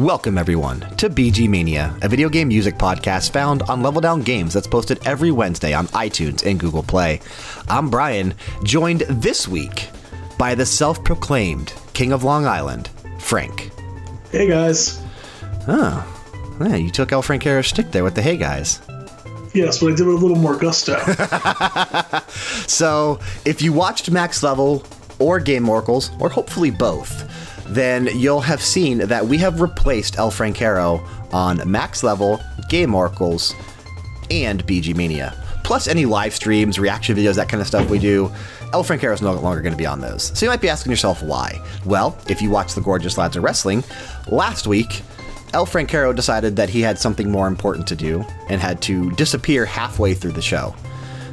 Welcome, everyone, to BG Mania, a video game music podcast found on Level Down Games that's posted every Wednesday on iTunes and Google Play. I'm Brian, joined this week by the self proclaimed King of Long Island, Frank. Hey guys. Oh, yeah, you took El Francaro's stick there with the hey guys. Yes, but I did it with a little more gusto. So, if you watched Max Level or Game Oracles, or hopefully both, then you'll have seen that we have replaced El Francaro on Max Level, Game Oracles, and BG Mania. Plus any live streams, reaction videos, that kind of stuff we do. El Francaro is no longer going to be on those. So you might be asking yourself why. Well, if you watch the Gorgeous Lads of Wrestling, last week, El Francaro decided that he had something more important to do and had to disappear halfway through the show.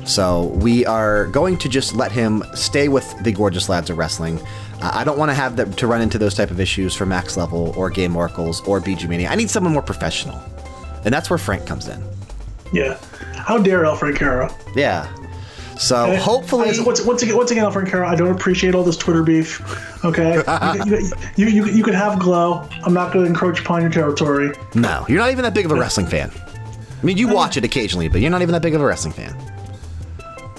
So we are going to just let him stay with the Gorgeous Lads of Wrestling. Uh, I don't want to have them to run into those type of issues for Max Level or Game Oracles or BG Mania. I need someone more professional, and that's where Frank comes in. yeah. How dare El Francaro? Yeah. So hopefully, I- once, once again, once again, El Francaro, I don't appreciate all this Twitter beef. Okay, you, you, you, you, can have glow. I'm not going to encroach upon your territory. no, you're not even that big of a wrestling fan. I mean, you watch it occasionally, but you're not even that big of a wrestling fan.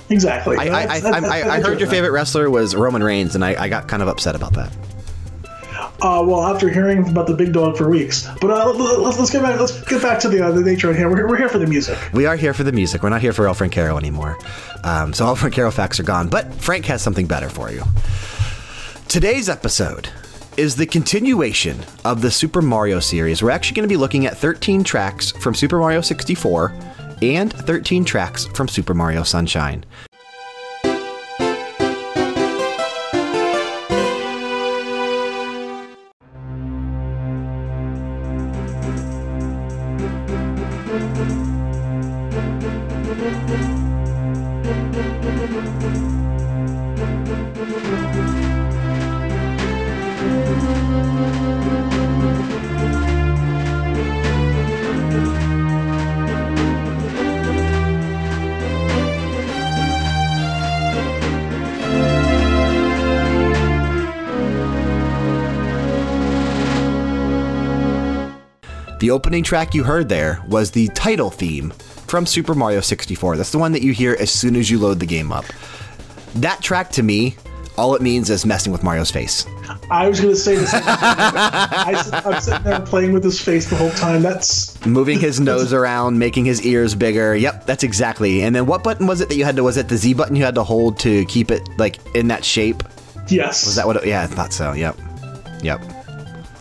Exactly. I, I, I, I, that's- I, I heard your favorite wrestler was Roman Reigns, and I, I got kind of upset about that. Uh, well, after hearing about the big dog for weeks, but uh, let's, let's get back. Let's get back to the uh, the nature in here. We're, we're here for the music. We are here for the music. We're not here for El Francaro anymore. Um, so El Francaro facts are gone. But Frank has something better for you. Today's episode is the continuation of the Super Mario series. We're actually going to be looking at 13 tracks from Super Mario 64 and 13 tracks from Super Mario Sunshine. The opening track you heard there was the title theme from Super Mario 64. That's the one that you hear as soon as you load the game up. That track to me, all it means is messing with Mario's face. I was going to say this. I, I'm sitting there playing with his face the whole time. That's moving his nose around, making his ears bigger. Yep, that's exactly. And then what button was it that you had to? Was it the Z button you had to hold to keep it like in that shape? yes. Was that what? It, yeah, I thought so. Yep, yep.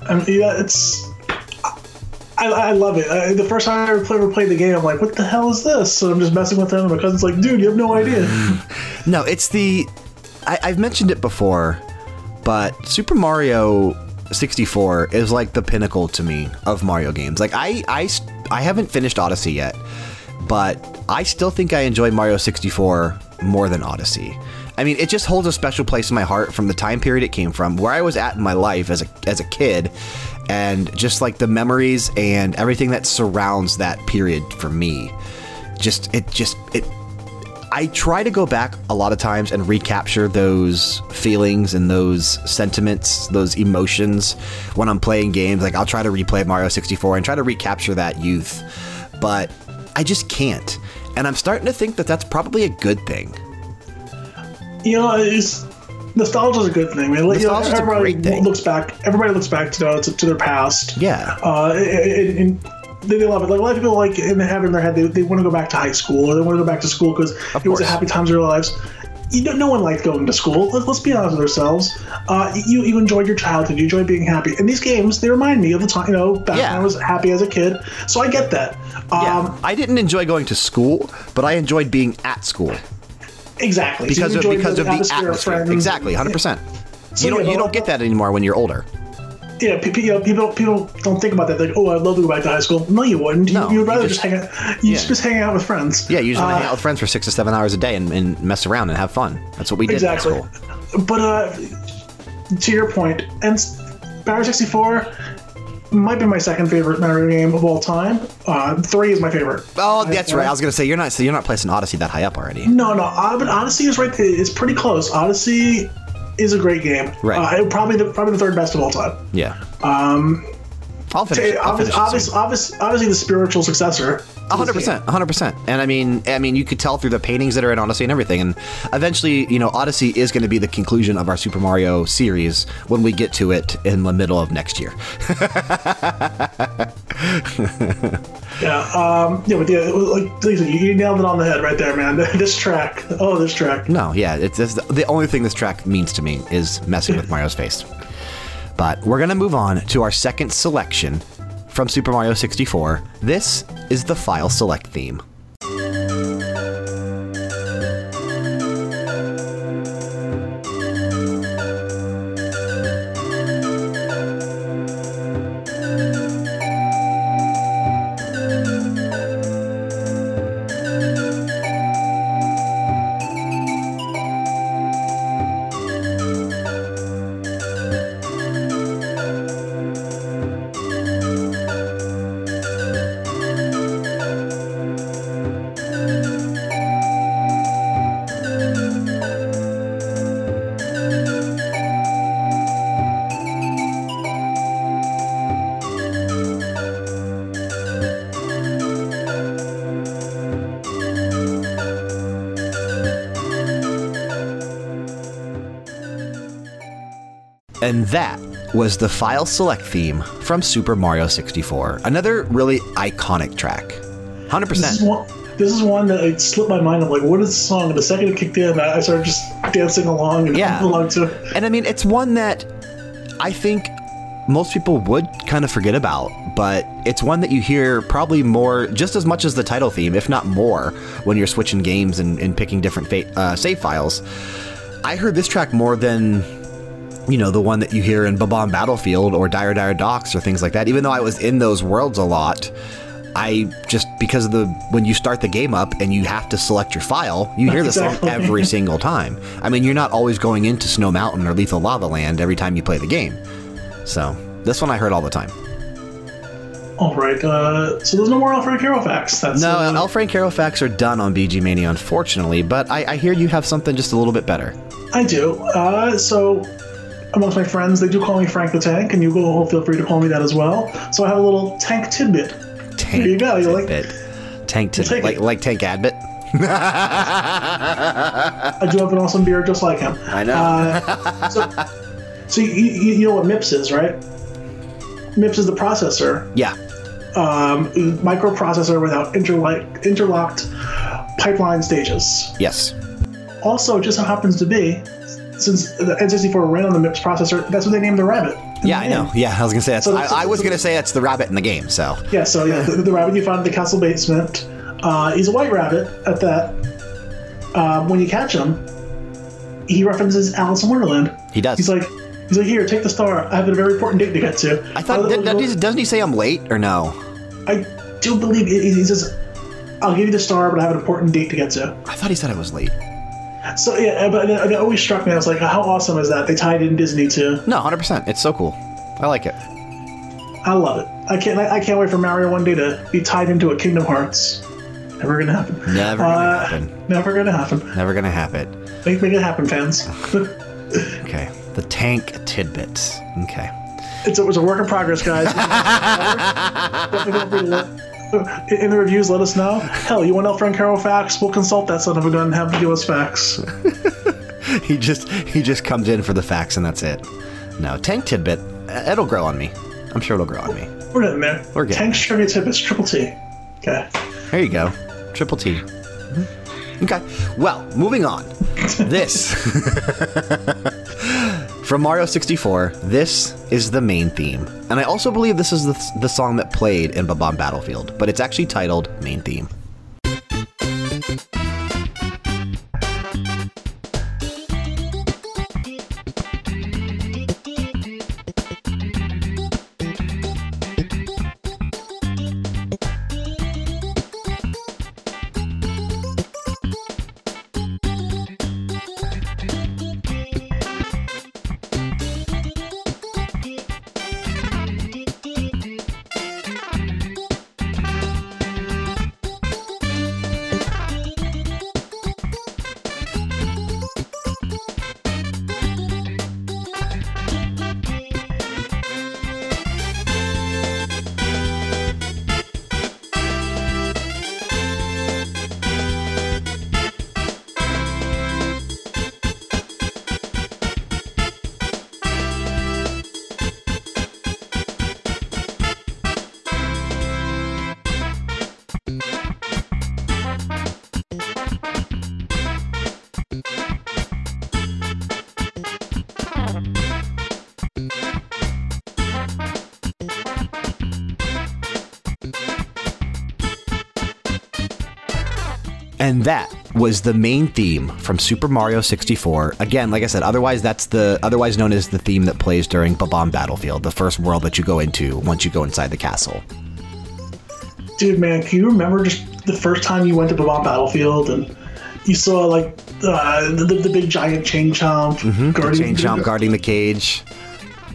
I mean, yeah, it's. I, I love it. Uh, the first time I ever, play, ever played the game, I'm like, "What the hell is this?" So I'm just messing with him. And my cousin's like, "Dude, you have no idea." No, it's the. I, I've mentioned it before, but Super Mario 64 is like the pinnacle to me of Mario games. Like I I I haven't finished Odyssey yet, but I still think I enjoy Mario 64 more than Odyssey. I mean, it just holds a special place in my heart from the time period it came from, where I was at in my life as a as a kid, and just like the memories and everything that surrounds that period for me. Just it just it I try to go back a lot of times and recapture those feelings and those sentiments, those emotions when I'm playing games. Like I'll try to replay Mario 64 and try to recapture that youth, but I just can't. And I'm starting to think that that's probably a good thing. you know, it's nostalgia is a good thing. I mean, you know, a everybody thing. looks back. Everybody looks back to to, to their past. Yeah. Uh, and, and they, they love it. Like a lot of people, like and they have it in their head, they, they want to go back to high school or they want to go back to school because it was a happy times of their lives. You know, no one liked going to school. Let, let's be honest with ourselves. Uh, you you enjoyed your childhood. You enjoyed being happy. And these games, they remind me of the time. You know, back Yeah. when I was happy as a kid. So I get that. Yeah. Um, I didn't enjoy going to school, but I enjoyed being at school Exactly. Because you of because of the atmosphere atmosphere. Exactly, 100%. So, you don't yeah, you don't get that anymore when you're older. Yeah, people, you know, people, people don't think about that. Like, oh, I'd love to go back to high school. No, you wouldn't. No, you, would rather you just, just- hang out. You yeah. just hang out with friends. Yeah, you just Uh, hang out with friends for six to seven hours a day and, and mess around and have fun. That's what we did Exactly. But uh, to your point, and s- 64 might be my second favorite Mario game of all time. Uh, three is my favorite. Oh, that's right. I was gonna say you're not so you're not placing Odyssey that high up already. No, no, uh, but Odyssey is right. It's pretty close. Odyssey is a great game. Right. Uh, probably the probably the third best of all time. Yeah. Um, I'll finish. it. I'll obvious, finish it obvious, obviously the spiritual successor. Hundred percent, hundred percent. And I mean, I mean, you could tell through the paintings that are in Odyssey and everything. And eventually, you know, Odyssey is going to be the conclusion of our Super Mario series when we get to it in the middle of next year. Yeah, um, yeah, but yeah, like you nailed it on the head right there, man. This track, oh, this track. no, yeah, it's, it's the, the only thing this track means to me is messing with Mario's face. But we're going to move on to our second selection from Super Mario 64. This is the file select theme. And that was the file select theme from Super Mario 64. Another really iconic track. This is 100%. one. This is one that it slipped my mind. I'm like, what is the song? And the second it kicked in, I I started just dancing along and Yeah. along to it. And I mean, it's one that I think most people would kind of forget about, but it's one that you hear probably more, just as much as the title theme, if not more, when you're switching games and, and picking different uh, save files. I heard this track more than, you know, the one that you hear in Bob-omb Battlefield or Dire Dire Docks or things like that. Even though I was in those worlds a lot, I just because of the when you start the game up and you have to select your file, you hear the song every single time. I mean, you're not always going into Snow Mountain or Lethal Lava Land every time you play the game. So this one I heard all the time. All right. Uh, so there's no more Alfred facts. That's No, uh, El Francaro facts are done on BG Mania, unfortunately, but I, I hear you have something just a little bit better. I do. Uh, so, amongst my friends, they do call me Frank the Tank, and you will feel free to call me that as well. So I have a little tank tidbit. Tank There you go, you like- tidbit. Tank tidbit. Like, like Tank Abbott? I do have an awesome beard just like him. I know. Uh, so, so you, you, you know what MIPS is, right? MIPS is the processor, yeah. um, microprocessor without interlocked, interlocked pipeline stages. Yes. Also, it just so happens to be, since the N64 ran on the MIPS processor, that's what they named the rabbit. Yeah, the I know. Yeah, I was gonna say that's. So- I, I was gonna say that's the rabbit in the game. So Yeah, so yeah, the, the rabbit you find in the castle basement. Uh, he's a white rabbit at that. Um, when you catch him, he references Alice in Wonderland. he does. He's like, he's like, here, take the star. I have a very important date to get to. I thought. Uh, doesn't he say I'm late or no? I do believe he, he says, I'll give you the star, but I have an important date to get to. I thought he said I was late. So yeah, but it, it always struck me. I was like, how awesome is that? They tied in Disney too. No, hundred percent. It's so cool. I like it. I love it. I can't. I, can't wait for Mario one day to be tied into a Kingdom Hearts. Never gonna happen. Never gonna Uh, happen. Never gonna happen. Never gonna happen. Make, make it happen, fans. Okay. The tank tidbits. Okay. it's, a, it's a work in progress, guys. Definitely feel free to let- in the reviews, let us know. Hell, you want El Francaro facts? We'll consult that son of a gun and have him give us facts. He just he just comes in for the facts and that's it. No, tank tidbit. uh, It'll grow on me. I'm sure it'll grow on me. We're getting there. We're getting Tank trivia tidbits, triple T. Okay. There you go. Triple T. Okay. Well, moving on. This from Mario 64. This is the main theme, and I also believe this is the, the song that played in Bob-omb Battlefield, but it's actually titled Main Theme. Was the main theme from Super Mario 64. Again, like I said, otherwise that's the otherwise known as the theme that plays during Bob-omb Battlefield, the first world that you go into once you go inside the castle. Dude, man, can you remember just the first time you went to Bob-omb Battlefield and you saw like uh, the, the big giant chain chomp Mm-hmm. The guarding chain chomp guarding the cage.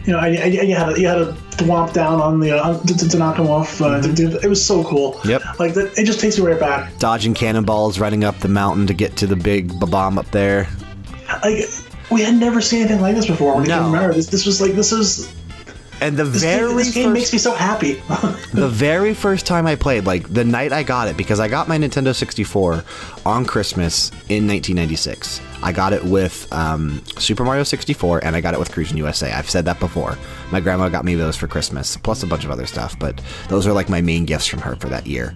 You know, and, and you had to, you had to thwomp down on the uh, to, to knock him off. Uh, to- it was so cool. Mm-hmm. Yep. Like that, it just takes you right back. Dodging cannonballs, running up the mountain to get to the big bomb up there. Like we had never seen anything like this before. When I No. remember this, this was like this is And the this, game, very this game first makes me so happy. the very first time I played, like the night I got it, because I got my Nintendo 64 on Christmas in 1996. I got it with um, Super Mario 64 and I got it with Cruis'n USA. I've said that before. My grandma got me those for Christmas, plus a bunch of other stuff, but those are like my main gifts from her for that year.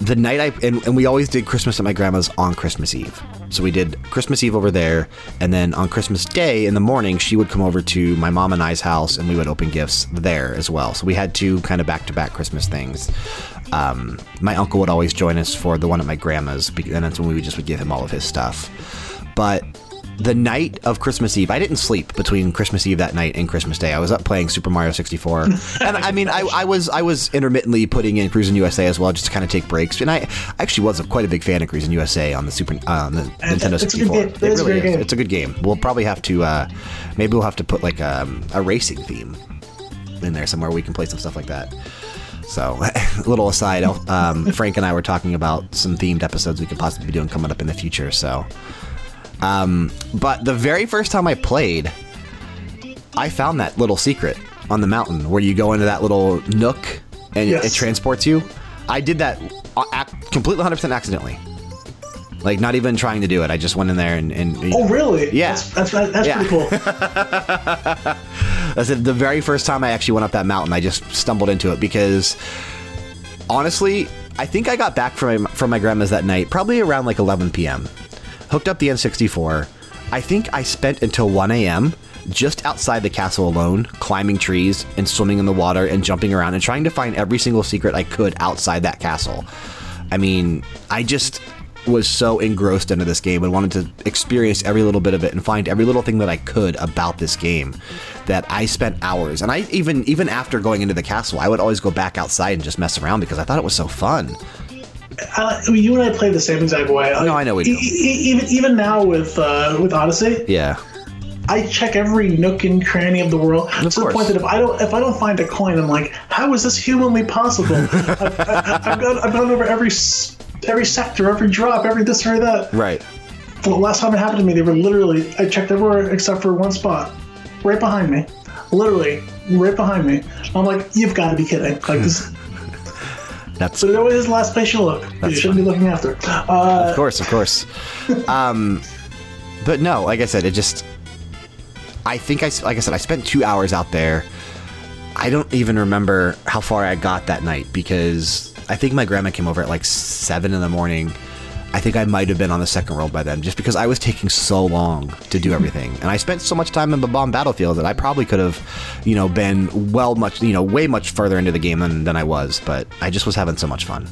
The night I, and, and we always did Christmas at my grandma's on Christmas Eve. So we did Christmas Eve over there, and then on Christmas Day in the morning, she would come over to my mom and I's house, and we would open gifts there as well. So we had two kind of back to back Christmas things. Um, my uncle would always join us for the one at my grandma's, and that's when we would just would give him all of his stuff. But the night of Christmas Eve, I didn't sleep between Christmas Eve that night and Christmas Day. I was up playing Super Mario 64, and I mean, I, I was I was intermittently putting in Cruis'n USA as well, just to kind of take breaks. And I actually was a, quite a big fan of Cruis'n USA on the Super uh, on the Nintendo it's a good 64. game. It is great game. It's a good game. We'll probably have to uh, maybe we'll have to put like um, a racing theme in there somewhere. We can play some stuff like that. So, a little aside, um, Frank and I were talking about some themed episodes we could possibly be doing coming up in the future. So, um, but the very first time I played, I found that little secret on the mountain where you go into that little nook and Yes. it transports you. I did that uh, completely 100% accidentally. Like, not even trying to do it. I just went in there and. and oh, really? Yeah. That's that's, that's Yeah. pretty cool. I said the very first time I actually went up that mountain, I just stumbled into it because honestly, I think I got back from my, from my grandma's that night, probably around like 11 p.m. Hooked up the N64. I think I spent until 1 a.m. just outside the castle alone, climbing trees and swimming in the water and jumping around and trying to find every single secret I could outside that castle. I mean, I just was so engrossed into this game and wanted to experience every little bit of it and find every little thing that I could about this game that I spent hours. And I even even after going into the castle, I would always go back outside and just mess around because I thought it was so fun. I, I mean, you and I play the same exact way. No, I know we do. E- e- even even now with uh, with Odyssey, Yeah. I check every nook and cranny of the world Of to course. the point that if I don't if I don't find a coin, I'm like, how is this humanly possible? I've, I, I've gone I've gone over every every sector, every drop, every this or that. Right. The last time it happened to me, they were literally I checked everywhere except for one spot, right behind me, literally right behind me. I'm like, you've got to be kidding! Like this. That's it always the last place you look. you shouldn't be looking after. Uh, of course, of course. um, but no, like I said, it just. I think I, like I said, I spent two hours out there. I don't even remember how far I got that night because I think my grandma came over at like seven in the morning. I think I might have been on the second world by then, just because I was taking so long to do everything, and I spent so much time in Bomb Battlefield that I probably could have, you know, been well much, you know, way much further into the game than, than I was. But I just was having so much fun.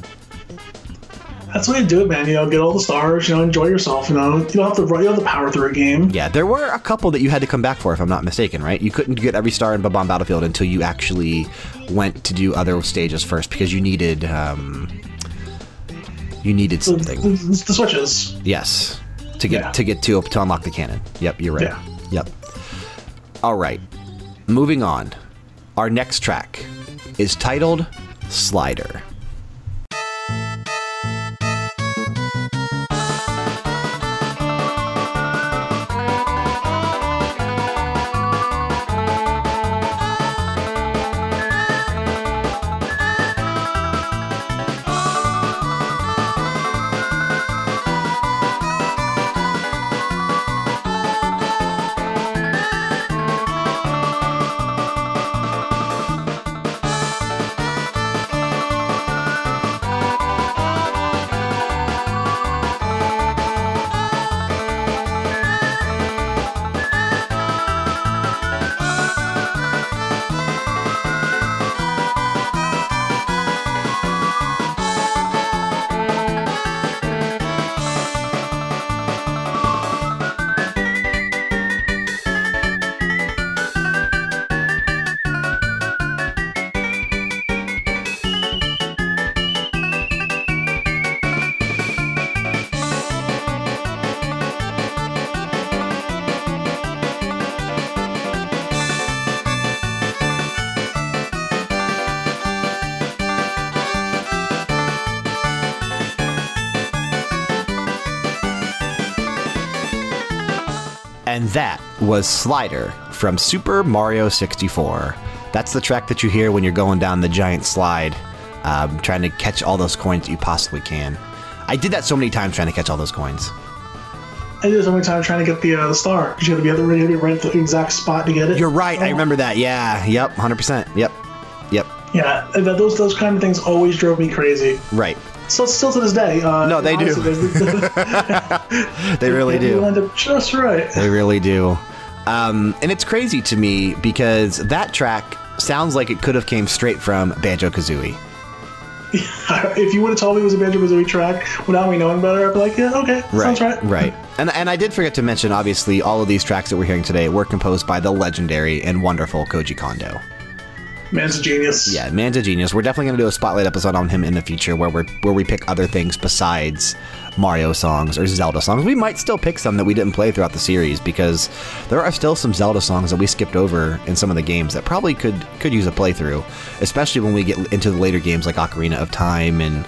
That's the way to do it, man. You know, get all the stars. You know, enjoy yourself. You know, you don't have to. You don't have to power through a game. Yeah, there were a couple that you had to come back for, if I'm not mistaken, right? You couldn't get every star in Bomb Battlefield until you actually went to do other stages first because you needed, um, you needed The, something. the, the switches. Yes, to get Yeah. to get to to unlock the cannon. Yep, you're right. Yeah. Yep. All right, moving on. Our next track is titled Slider. Was Slider from Super Mario 64. That's the track that you hear when you're going down the giant slide, um, trying to catch all those coins that you possibly can. I did that so many times trying to catch all those coins. I did it so many times trying to get the uh, the star because you had to be at the you right at the exact spot to get it. You're right. I remember that. Yeah. Yep. 100%. Yep. Yep. Yeah, those those kind of things always drove me crazy. Right. So still to this day. Uh, No, they do. honestly, there's- They really You do. end up just right. They really do. Um, and it's crazy to me because that track sounds like it could have came straight from Banjo Kazooie. if you would have told me it was a Banjo Kazooie track without me knowing better, I'd be like, yeah, okay, sounds right. Right. And and I did forget to mention, obviously, all of these tracks that we're hearing today were composed by the legendary and wonderful Koji Kondo. Man's a genius. Yeah, man's a genius. We're definitely going to do a spotlight episode on him in the future, where we where we pick other things besides Mario songs or Zelda songs. We might still pick some that we didn't play throughout the series because there are still some Zelda songs that we skipped over in some of the games that probably could could use a playthrough, especially when we get into the later games like Ocarina of Time and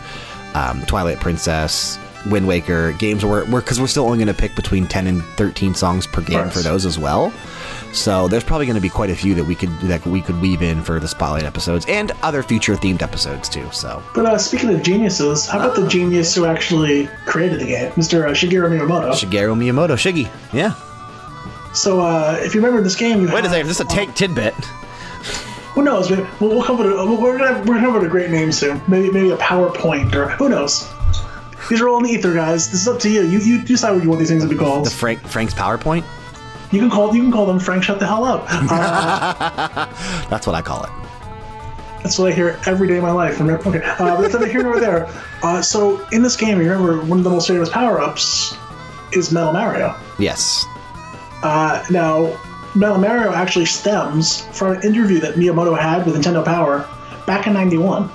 um, Twilight Princess. Wind Waker games where we're because we're still only going to pick between 10 and 13 songs per game for those as well. So there's probably going to be quite a few that we could that we could weave in for the spotlight episodes and other future themed episodes too. So But uh, speaking of geniuses, how about the genius who actually created the game, Mr. Uh, Shigeru Miyamoto? Shigeru Miyamoto, Shiggy, yeah. so, uh, if you remember this game, you Wait a have- second, this is a take tidbit. Who knows? We'll, we'll come up with a, we're gonna we're gonna come up a great name soon. Maybe maybe a PowerPoint or who knows. These are all in the ether, guys. This is up to you. You you decide what you want these things to be called. The Frank Frank's PowerPoint. You can call you can call them Frank. Shut the hell up. Uh, That's what I call it. that's what I hear every day of my life. Remember? Okay, uh, that's neither here nor there. Uh, so in this game, you remember one of the most famous power ups is Metal Mario. Yes. Uh, now, Metal Mario actually stems from an interview that Miyamoto had with Nintendo Power back in '91.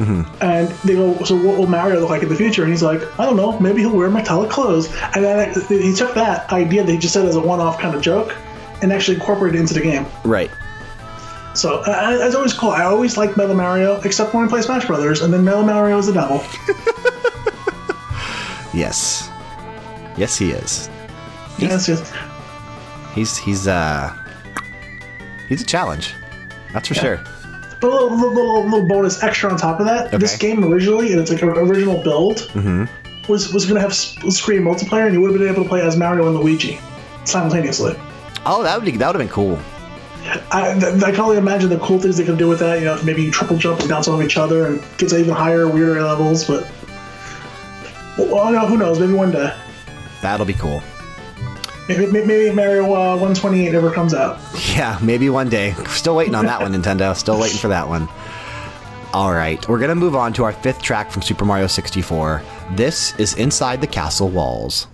And they go, so what will Mario look like in the future? And he's like, I don't know, maybe he'll wear metallic clothes. And then he took that idea that he just said as a one-off kind of joke and actually incorporated it into the game. Right. So uh, it's always cool. I always liked Metal Mario, except when we play Smash Brothers, and then Metal Mario is the devil. Yes. Yes, he is. yes, yes. He's he's uh he's a challenge. That's for sure. But a little, little, little bonus extra on top of that. This game originally, and it's like an original build, mm-hmm. was was going to have screen multiplayer, and you would have been able to play as Mario and Luigi simultaneously. Oh, that would be that would have been cool. I, th- I can only imagine the cool things they could do with that. You know, maybe triple jump and bounce off each other and get to even higher, weirder levels. But well, no, who knows? Maybe one day. That'll be cool. Maybe, maybe Mario uh, 128 ever comes out. Yeah, maybe one day. Still waiting on that one, Nintendo. Still waiting for that one. All right, we're gonna move on to our fifth track from Super Mario 64. This is Inside the Castle Walls.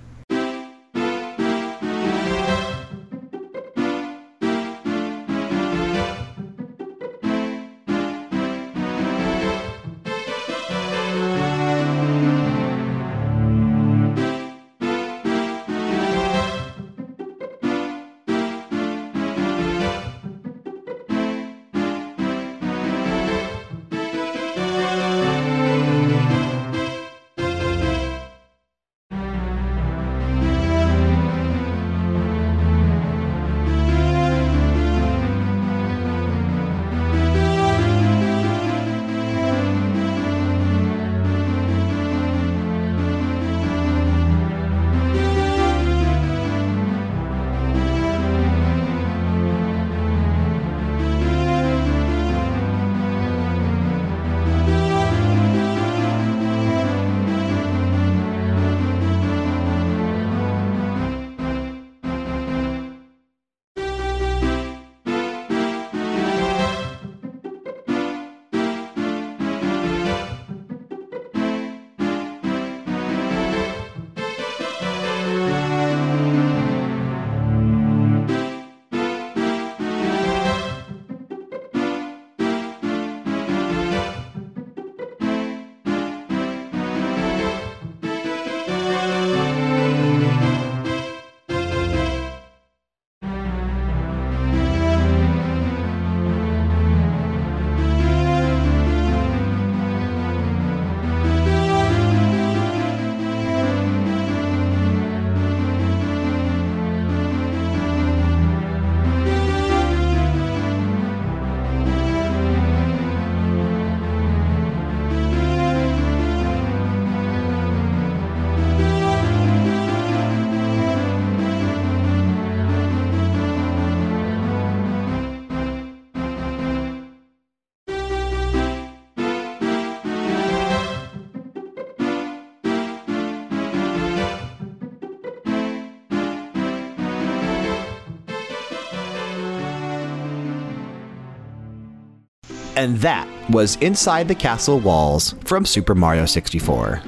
And that was Inside the Castle Walls from Super Mario 64.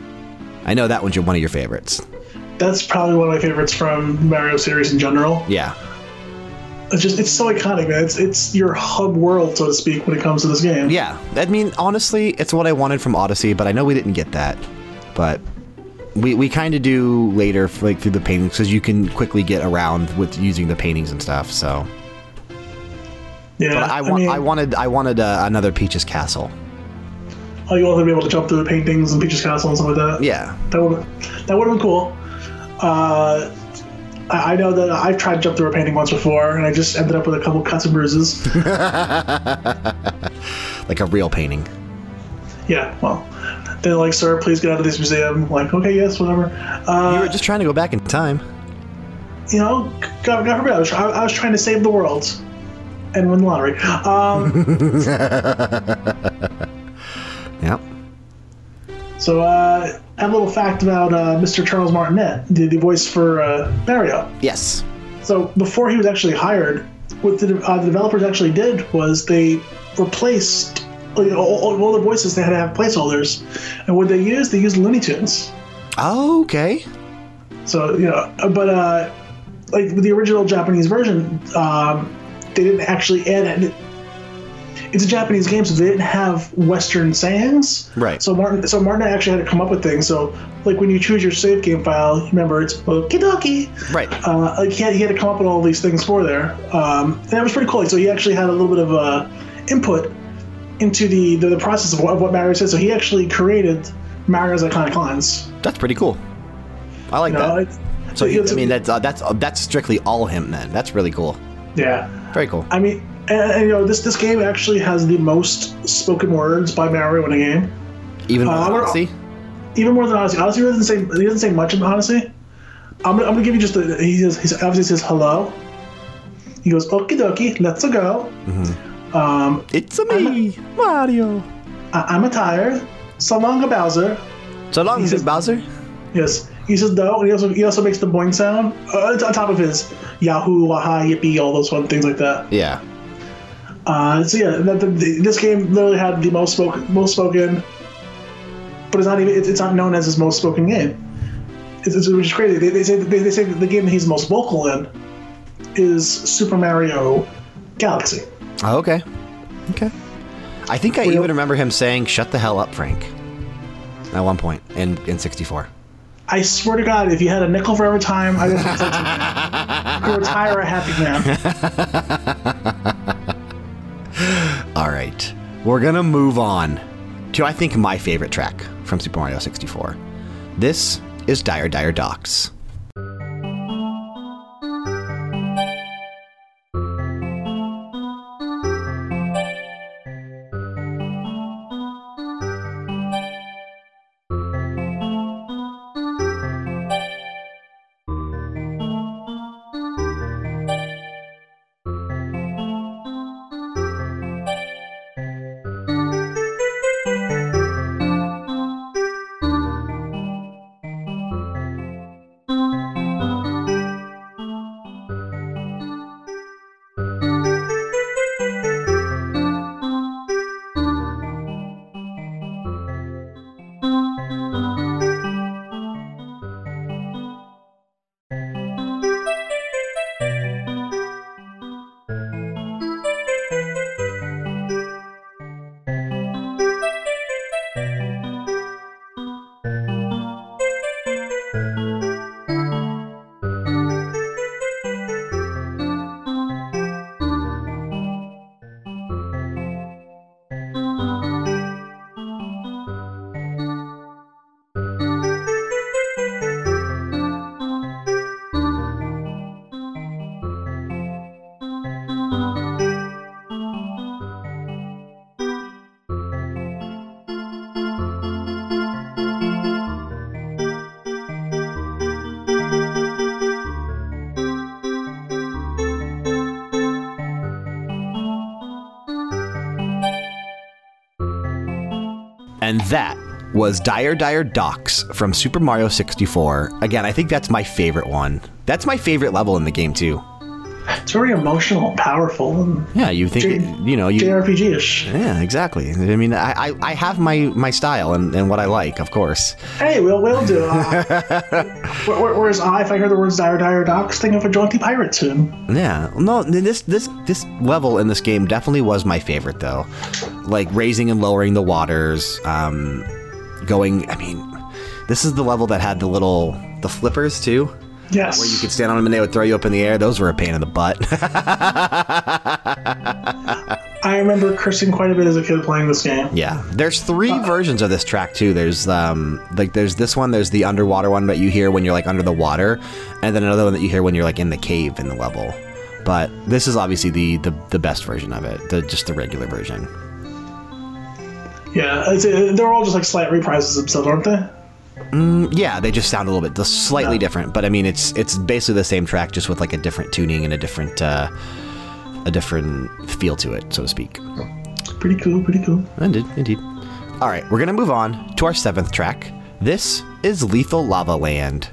I know that one's your, one of your favorites. That's probably one of my favorites from Mario series in general. Yeah. It's just it's so iconic, man. It's it's your hub world, so to speak, when it comes to this game. Yeah. I mean, honestly, it's what I wanted from Odyssey, but I know we didn't get that. But we, we kind of do later, like through the paintings, because you can quickly get around with using the paintings and stuff. So, yeah. but I, want, mean, I wanted, I wanted uh, another Peach's Castle. oh, you want to be able to jump through the paintings and Peach's Castle and stuff like that. Yeah. That would that would have been cool. Uh, I I know that I've tried to jump through a painting once before, and I just ended up with a couple cuts and bruises. Like a real painting. yeah, well, they're like, "Sir, please get out of this museum." I'm like, okay, yes, whatever. Uh, You were just trying to go back in time. you know, God, God forbid, I was, I, I was trying to save the world and win the lottery. Um, Yeah. so, uh, I have a little fact about uh, Mr. Charles Martinet, the, the voice for uh, Mario. Yes. So, before he was actually hired, what the, uh, the developers actually did was they replaced know, all, all the voices. They had to have placeholders, and what they used, they used Looney Tunes. Oh, okay. So you know, but uh, like with the original Japanese version, um, they didn't actually add it. It's a Japanese game, so they didn't have Western sayings. Right. So Martin, so Martin actually had to come up with things. So like when you choose your save game file, remember it's okie. Right. Uh, like he had, he had to come up with all these things for there, um, and that was pretty cool. Like, so he actually had a little bit of uh, input into the, the the process of what, of what Mario said. So he actually created Mario's iconic lines. That's pretty cool. I like You know, that. it- So you, I mean, that's uh, that's uh, that's strictly all him then. That's really cool. Yeah. Very cool. I mean, and, and, you know, this this game actually has the most spoken words by Mario in a game, Even Uh, with Odyssey. even more than Odyssey. Odyssey doesn't say he doesn't say much in Odyssey. I'm gonna, I'm gonna give you just the he says he obviously says hello. He goes okie dokie, let's go. Um, It's a me, Mario. I, I'm a tired. So long, Bowser. So long, He says- Bowser. Yes, he says no, and he also he also makes the boing sound uh, on top of his Yahoo, Waha, Yippee, all those fun things like that. Yeah. Uh, so yeah, that, the, the, this game literally had the most spoken, most spoken, but it's not even it's, it's not known as his most spoken game. It's, it's which is crazy. They, they say they, they say the game that he's most vocal in is Super Mario Galaxy. Oh, okay. Okay. I think I even remember him saying, "Shut the hell up, Frank." At one point in in '64. I swear to God, if you had a nickel for every time I said something, you retire a happy man. All right, we're gonna move on to I think my favorite track from Super Mario 64. This is Dire Dire Docks. And that was Dire Dire Docks from Super Mario 64. Again, I think that's my favorite one. That's my favorite level in the game, too. It's very emotional, and powerful, and Yeah, you think J- it, you know you. JRPG ish. Yeah, exactly. I mean, I, I, I have my, my style and, and what I like, of course. Hey, we'll we'll do. Uh, wh- wh- whereas I, if I hear the words "dire dire docks," think of a jaunty pirate tune. Yeah, no, this this this level in this game definitely was my favorite though. Like raising and lowering the waters, um, going. I mean, this is the level that had the little the flippers too, Yes. where you could stand on them and they would throw you up in the air. Those were a pain in the butt. I remember cursing quite a bit as a kid playing this game. yeah, there's three versions of this track too. There's um like there's this one. There's the underwater one that you hear when you're like under the water, and then another one that you hear when you're like in the cave in the level. But this is obviously the the, the best version of it, the just the regular version. Yeah, it's, uh, they're all just like slight reprises of themselves, aren't they? Yeah, they just sound a little bit slightly Yeah. different, but I mean it's it's basically the same track, just with like a different tuning and a different uh, a different feel to it, so to speak. Pretty cool, pretty cool. Indeed, indeed. All right, we're gonna move on to our seventh track. This is Lethal Lava Land.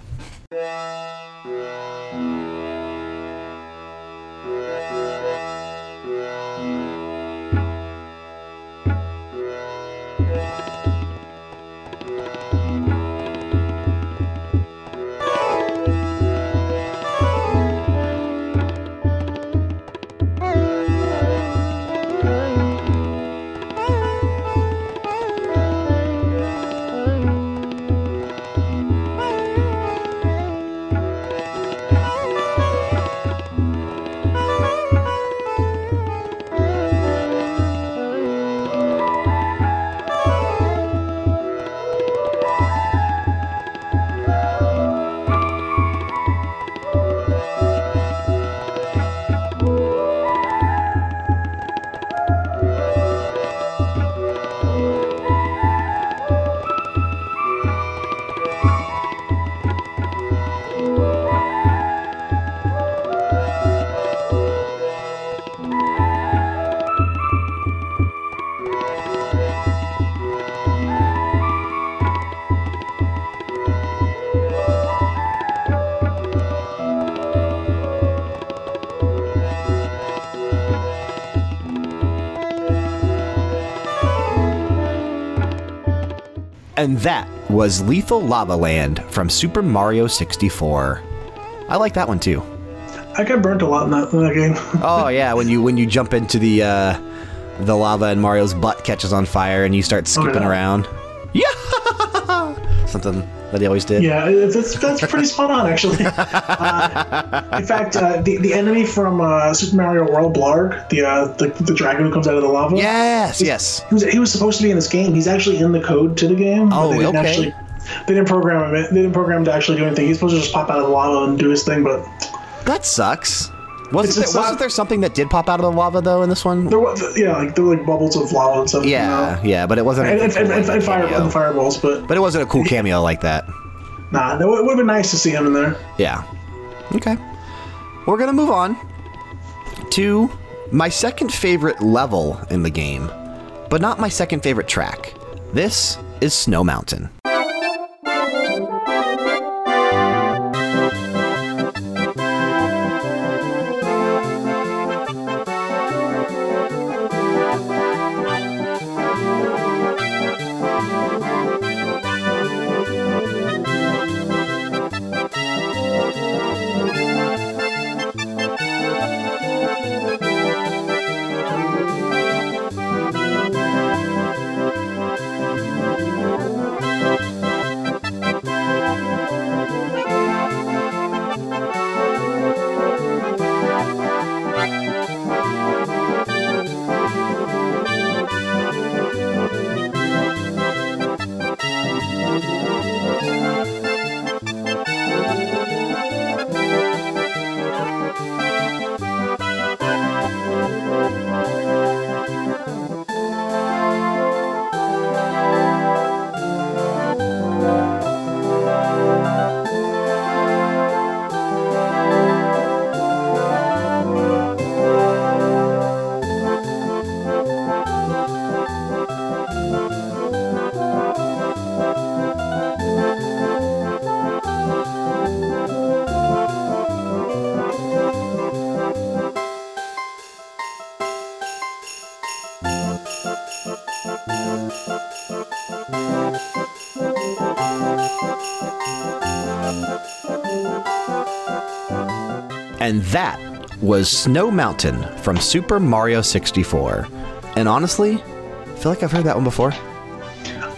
And that was Lethal Lava Land from Super Mario 64. I like that one too. I got burnt a lot in that, in that game. Oh yeah, when you when you jump into the uh, the lava and Mario's butt catches on fire and you start skipping yeah. around. Yeah, something that he always did. yeah, it's, that's pretty spot on, actually. Uh, in fact, uh, the, the enemy from uh, Super Mario World, Blargg, the, uh, the the dragon who comes out of the lava, Yes, yes. he was, he was supposed to be in this game. He's actually in the code to the game. Oh, they didn't okay. Actually, they didn't program him. They didn't program him to actually do anything. He's supposed to just pop out of the lava and do his thing, but That sucks. Wasn't, there, wasn't there something that did pop out of the lava though in this one? there was yeah, like there were like bubbles of lava and stuff. you Yeah, know? yeah, but it wasn't. And, and, and, and, fire, and fireballs, but But it wasn't a cool cameo like that. nah, it would have been nice to see him in there. Yeah. Okay. We're gonna move on to my second favorite level in the game, but not my second favorite track. This is Snow Mountain. And that was Snow Mountain from Super Mario 64. And honestly, I feel like I've heard that one before.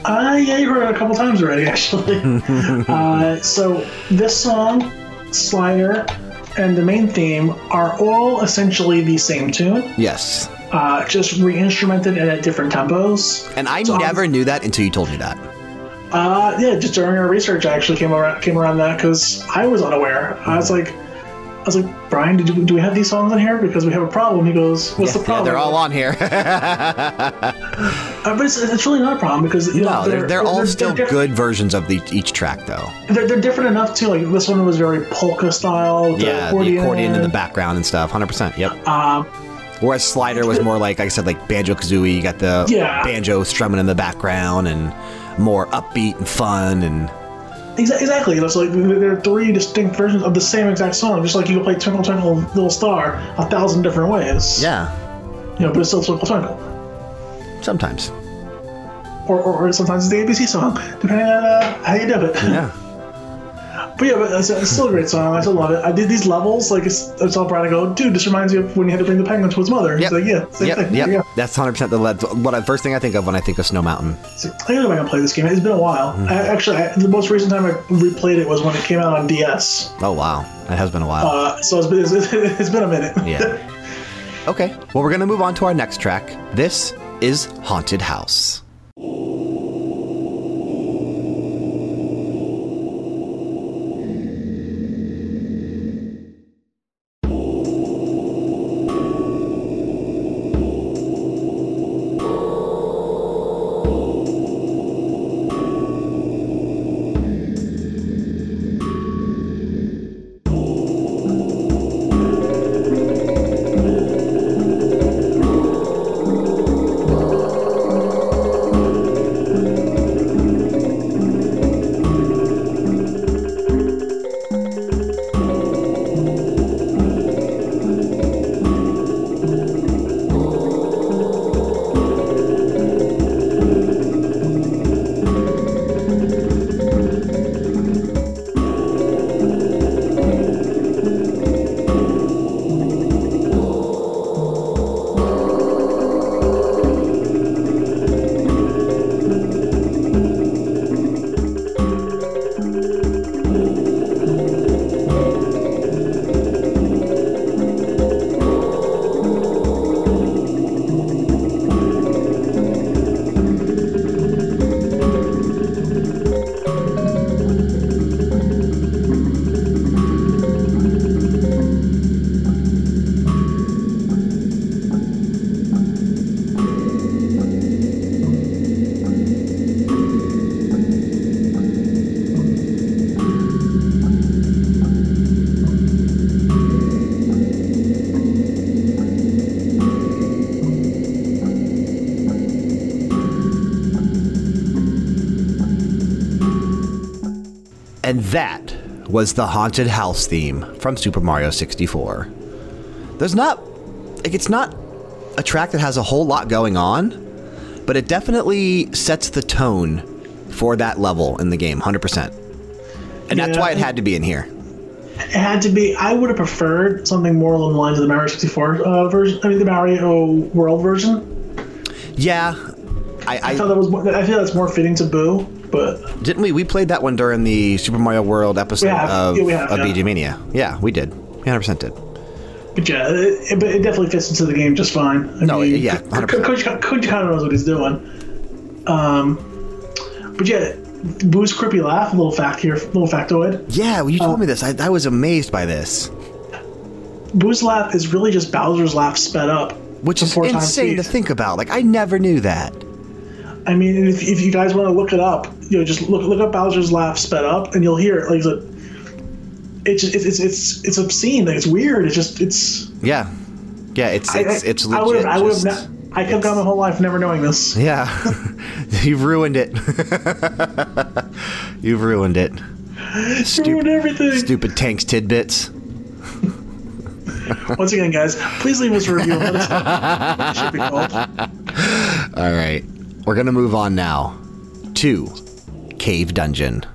Uh, yeah, you heard it a couple times already, actually. uh, so this song, Slider, and the main theme are all essentially the same tune, Yes. uh, just re-instrumented and at different tempos. And I So I'm- never knew that until you told me that. Uh, yeah, just during our research, I actually came around came around that because I was unaware. I was like, I was like, Brian, did you, do we have these songs in here? Because we have a problem. He goes, What's the Yeah, problem? they're all on here. Uh, but it's, it's really not a problem because you no, know, they're, they're all still diff- good versions of the, each track, though. They're, they're different enough too. Like this one was very polka style. Yeah, the accordion in the background and stuff. 100%. Yep. Um, Whereas Slider was more like, like I said, like Banjo Kazooie. You got the Yeah. banjo strumming in the background and more upbeat and fun. And exactly. It's like there are three distinct versions of the same exact song. Just like you can play Twinkle Twinkle Little Star a thousand different ways. yeah, You know, but it's still Twinkle Twinkle. sometimes. Or, or, or sometimes it's the ABC song, depending on uh, how you do it. Yeah. But yeah, but it's, it's still a great song. I still love it. I did these levels, like it's, it's all Brian. I go, dude, this reminds me of when you had to bring the penguin to his mother. He's like, yeah, same Yep, thing. yep. Yeah. That's 100% the le- what I, first thing I think of when I think of Snow Mountain. So, I gotta go back and play this game. It's been a while. Mm-hmm. I, actually, I, the most recent time I replayed it was when it came out on DS. Oh, wow. That has been a while. Uh, so it's been, it's, it's been a minute. yeah. Okay, well, we're going to move on to our next track. This is Haunted House. That was the Haunted House theme from Super Mario 64. There's not, like, it's not a track that has a whole lot going on, but it definitely sets the tone for that level in the game, 100%. And that's why it had to be in here. It had to be. I would have preferred something more along the lines of the Mario 64 uh, version. I mean, the Mario World version. Yeah. I, I thought that was. I feel that's more fitting to Boo. But didn't we we played that one during the Super Mario World episode have. of, Yeah, have, of yeah. BG Mania. Yeah, we did. We 100% did. but yeah, it, it, but it definitely fits into the game just fine. I No, mean, yeah, 100%. Coach Coach kind of knows what he's doing. Um, but yeah, Boo's creepy laugh. A little fact here, little factoid. Yeah, when you told me this, I, I was amazed by this. Boo's laugh is really just Bowser's laugh sped up, Which is insane to think about. Like, I never knew that. I mean, if, if you guys want to look it up, you know, just look look up Bowser's laugh sped up, and you'll hear it. Like it's a, it's it's it's it's, obscene. Like it's weird. It's just it's. Yeah. Yeah, it's it's, I, it's I would have. I would have. I kept going my whole life never knowing this. Yeah. You've ruined it. You've ruined it. Ruined everything. stupid tanks tidbits. Once again, guys, please leave us a review. Let us know should be called. All right. We're going to move on now to Cave Dungeon.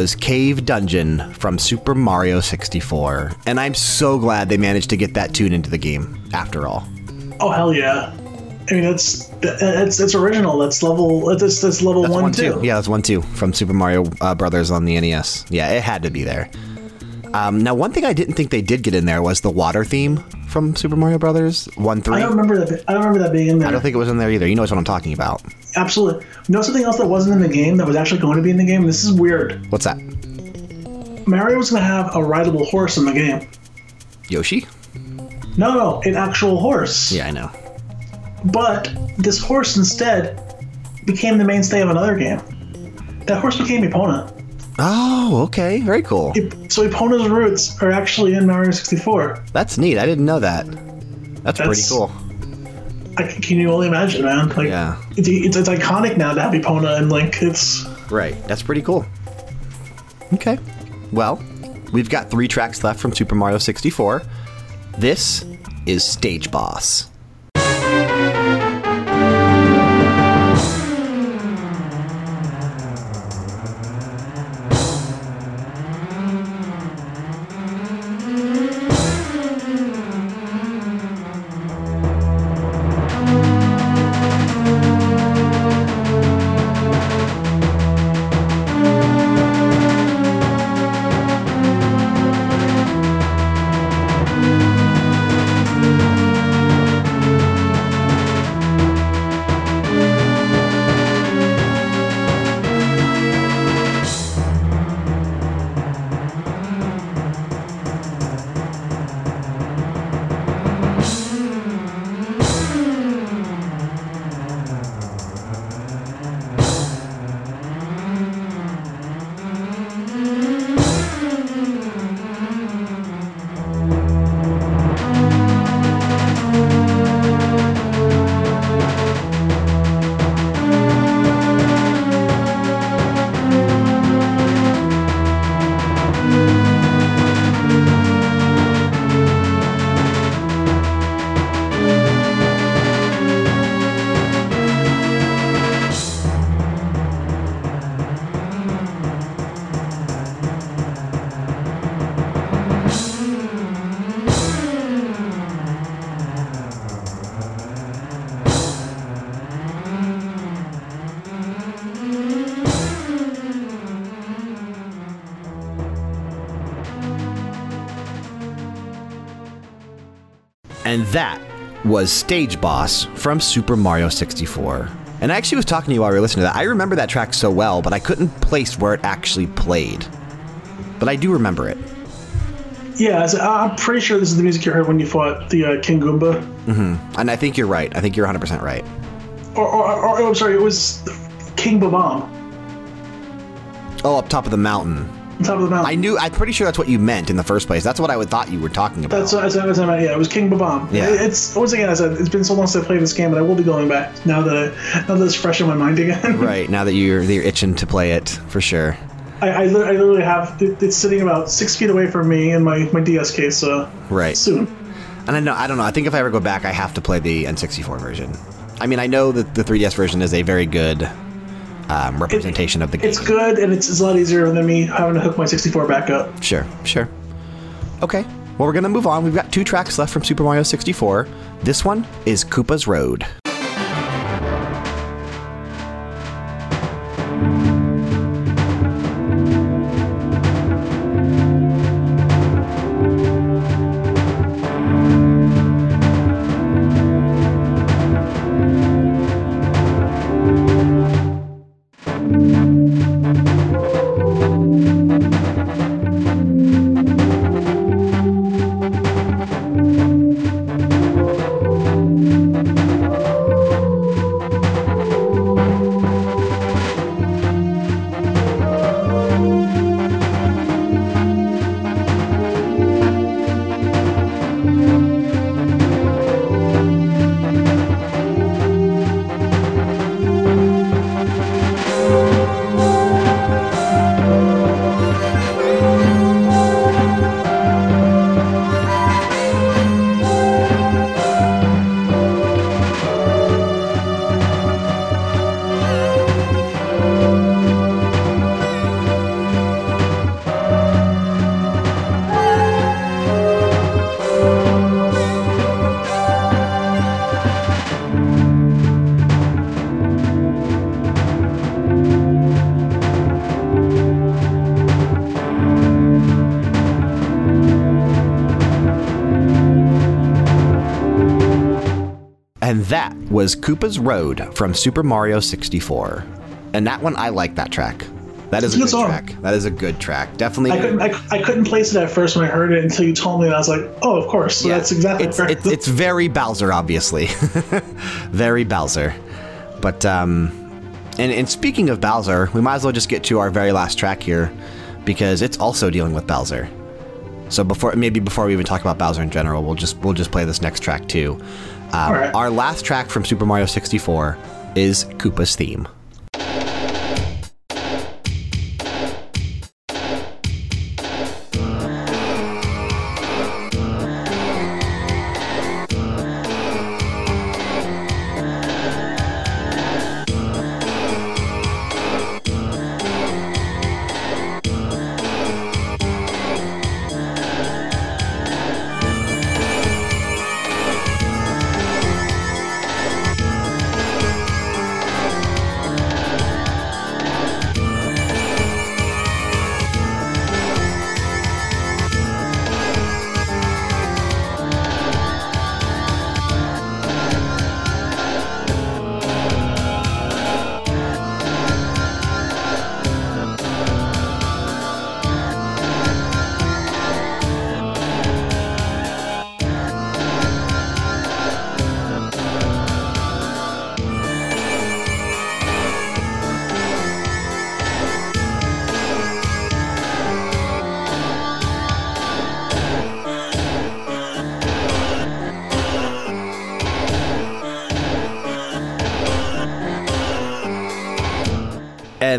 Was Cave Dungeon from Super Mario 64. And I'm so glad they managed to get that tune into the game after all. Oh hell yeah! I mean that's that's that's original. That's level that's that's level That's one, one, too. two. Yeah, that's one two from Super Mario uh, Brothers on the NES. Yeah, it had to be there. Um, now, one thing I didn't think they did get in there was the water theme from Super Mario Brothers one three. I don't remember that. I don't remember that being in there. I don't think it was in there either. You know what I'm talking about. Absolutely. You know something else that wasn't in the game that was actually going to be in the game? This is weird. What's that? Mario was going to have a rideable horse in the game. Yoshi? No, no, an actual horse. Yeah, I know. But this horse instead became the mainstay of another game. That horse became Epona. Oh, okay. Very cool. So Epona's roots are actually in Mario 64. That's neat. I didn't know that. That's, pretty cool. I, can you only imagine, man? Like, Yeah. it's, it's, it's iconic now to have Epona and Link. It's Right. That's pretty cool. Okay. Well, we've got three tracks left from Super Mario 64. This is Stage Boss. Was Stage Boss from Super Mario 64. And I actually was talking to you while we were listening to that. I remember that track so well, but I couldn't place where it actually played. But I do remember it. yeah. I'm pretty sure this is the music you heard when you fought the uh, King Goomba. And I think you're right. I think you're 100% right. Or, or, or, or I'm sorry, it was King Bob-omb Oh, up top of the mountain. Top of the mountain. I knew, I'm pretty sure that's what you meant in the first place. That's what I would thought you were talking about. That's what, that's, what, I meant. Yeah, it was King Bob-omb. Yeah. It, it's once again, I said it's been so long since I played this game, but I will be going back now that I, now that it's fresh in my mind again. right, now that you're, you're itching to play it, for sure. I, I, I literally have it, it's sitting about six feet away from me in my, my DS case. So Right. soon. And I know I don't know. I think if I ever go back, I have to play the N64 version. I mean, I know that the 3DS version is a very good um, representation of the game. It's good, and it's, it's a lot easier than me having to hook my 64 back up. Sure, sure. Okay, well, we're going to move on. We've got two tracks left from Super Mario 64. This one is Koopa's Road. Was Koopa's Road from Super Mario 64. And that one, I like that track. That is a good song. track. That is a good track. Definitely. I couldn't, I, I couldn't place it at first when I heard it until you told me, and I was like, oh, of course. So Yeah, that's exactly it's, it's it's very Bowser, obviously, very Bowser. But um, and and speaking of Bowser, we might as well just get to our very last track here, because it's also dealing with Bowser. So before maybe before we even talk about Bowser in general, we'll just we'll just play this next track too. Um, Alright. Our last track from Super Mario 64 is Koopa's theme.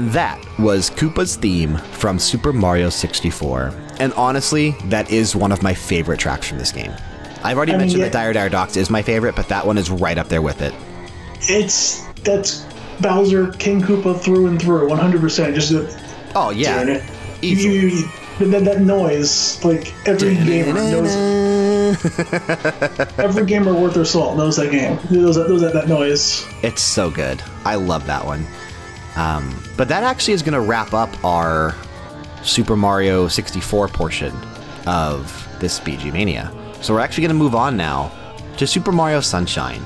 And that was Koopa's theme from Super Mario 64. And honestly, that is one of my favorite tracks from this game. I've already I mean, mentioned yeah- that Dire Dire Docks is my favorite, but that one is right up there with it. it's that's Bowser King Koopa through and through, 100%. Just the, Oh, yeah. you, Easily. you, you- that, that noise, like every gamer knows. Every gamer worth their salt knows that game. Knows that, knows that, that noise. It's so good. I love that one. Um, but that actually is going to wrap up our Super Mario 64 portion of this BG Mania. So we're actually going to move on now to Super Mario Sunshine.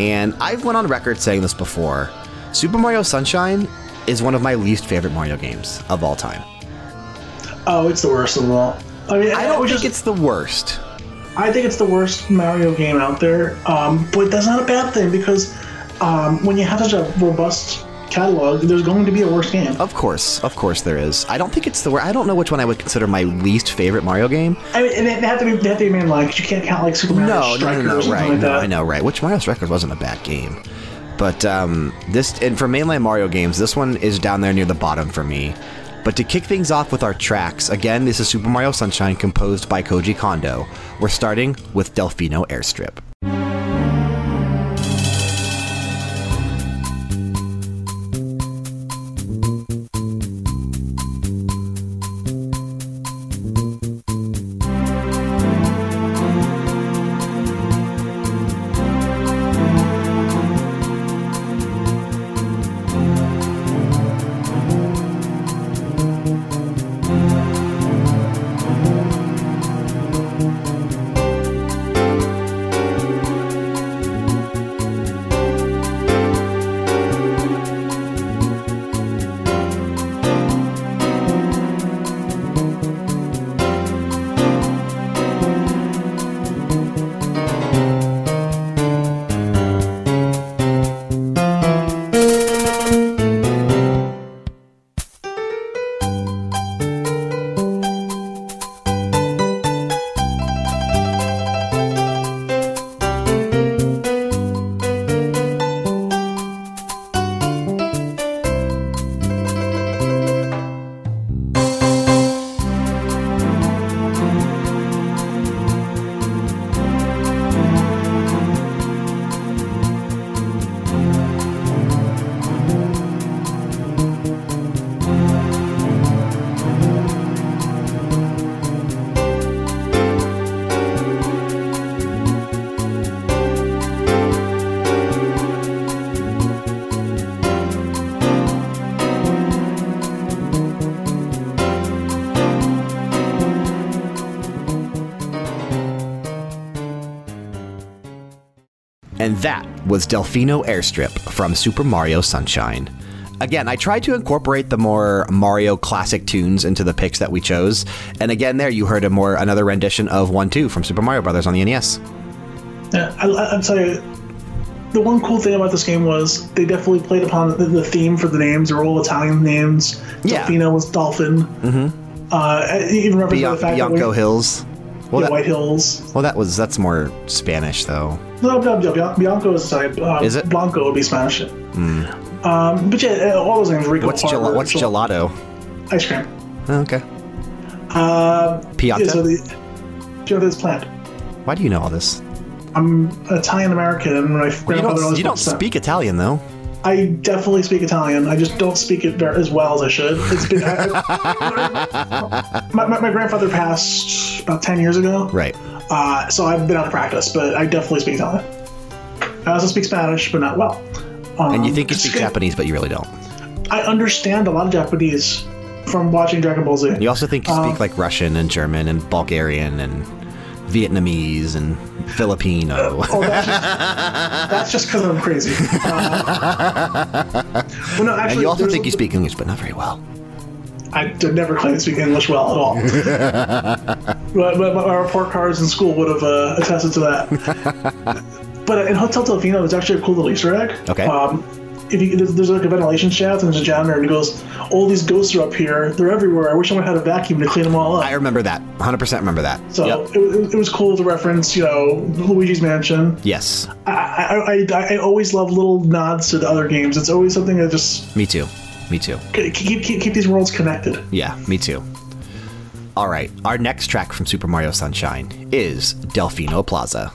And I've went on record saying this before. Super Mario Sunshine is one of my least favorite Mario games of all time. Oh, it's the worst of all. I mean, I don't think just, it's the worst. I think it's the worst Mario game out there. Um, but that's not a bad thing because um, when you have such a robust catalog, there's going to be a worse game. Of course, of course there is. I don't think it's the worst. I don't know which one I would consider my least favorite Mario game. I mean, they have to be they have to be in line because you can't count like Super Mario No, no, Strikers no, no, something right. like No. I know, right. Which Mario Strikers wasn't a bad game. But um, this, and for mainline Mario games, this one is down there near the bottom for me. But to kick things off with our tracks, again, this is Super Mario Sunshine composed by Koji Kondo. We're starting with Delfino Airstrip. And that was Delfino Airstrip from Super Mario Sunshine. Again, I tried to incorporate the more Mario classic tunes into the picks that we chose. And again, there you heard a more another rendition of 1 2 from Super Mario Brothers on the NES. Yeah, I, I'll tell you, the one cool thing about this game was they definitely played upon the, the theme for the names. They're all Italian names. Yeah. Delfino was dolphin. Mm-hmm. Uh, even reference Bian- the fact Bianco that Hills. Well, yeah, that, White Hills. well, that was that's more Spanish though. No, no, no, Bian- Bianco is Italian. Um, Is it? Blanco would be Spanish. Um, but yeah, uh, all those names. Ricco What's, gel- what's gel- gelato? Ice cream. Oh, okay. Uh, Pianta? yeah, so the, you know this plant? Why do you know all this? I'm Italian American, and my You grandfather don't, you don't spoke Spanish. speak Italian though. I definitely speak Italian. I just don't speak it as well as I should. It's been I- my, my, my grandfather passed about ten years ago, Right. Uh, so I've been out of practice. But I definitely speak Italian. I also speak Spanish, but not well. Um, And you think you speak good. Japanese, but you really don't. I understand a lot of Japanese from watching Dragon Ball Z. You also think you Um, speak like Russian and German and Bulgarian and Vietnamese and Filipino. Oh, that's just, because I'm crazy. Uh, well, no, actually, and you also think you speak English, but not very well. I did never claim to speak English well at all. but, but my report cards in school would have uh, attested to that. but in Hotel Delfino, there's actually a cool little Easter egg. Okay. Um, if you, there's, there's like a ventilation shaft and there's a janitor and he goes, "All these ghosts are up here. They're everywhere. I wish I would have had a vacuum to clean them all up." I remember that. 100% remember that. so Yep. it, it, it was cool to reference, you know, Luigi's Mansion. Yes, I, I, I, I always love little nods to the other games. It's always something that just me too. Me too. keep keep, keep these worlds connected. Yeah, me too. All right, our next track from Super Mario Sunshine is Delfino Plaza.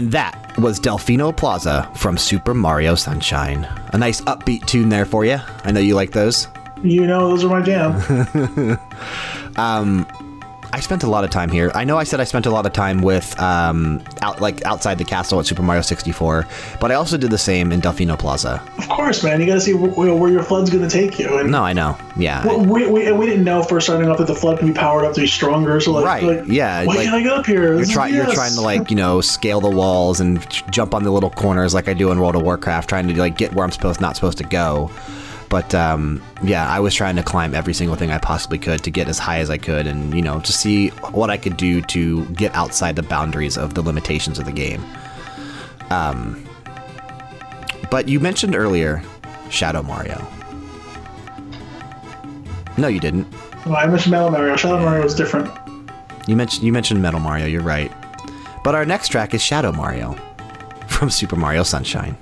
And that was Delfino Plaza from Super Mario Sunshine. A nice upbeat tune there for you. I know you like those. You know, those are my jam. Um, I spent a lot of time here. I know I said I spent a lot of time with um, out like outside the castle at Super Mario 64, but I also did the same in Delfino Plaza. of course, man. You got to see where, where your FLUDD's going to take you. And No, I know. Yeah. we, we, and we didn't know first starting off that the flood can be powered up to be stronger. So like, Right, like, yeah, Why like, can't I get up here? you're is trying you're trying to like, you know, scale the walls and jump on the little corners like I do in World of Warcraft trying to like get where I'm supposed not supposed to go. But um, yeah, I was trying to climb every single thing I possibly could to get as high as I could and, you know, to see what I could do to get outside the boundaries of the limitations of the game. Um, but you mentioned earlier Shadow Mario. No, you didn't. Well, I mentioned Metal Mario. Shadow Mario was different. You mentioned you mentioned Metal Mario. You're right. But our next track is Shadow Mario from Super Mario Sunshine.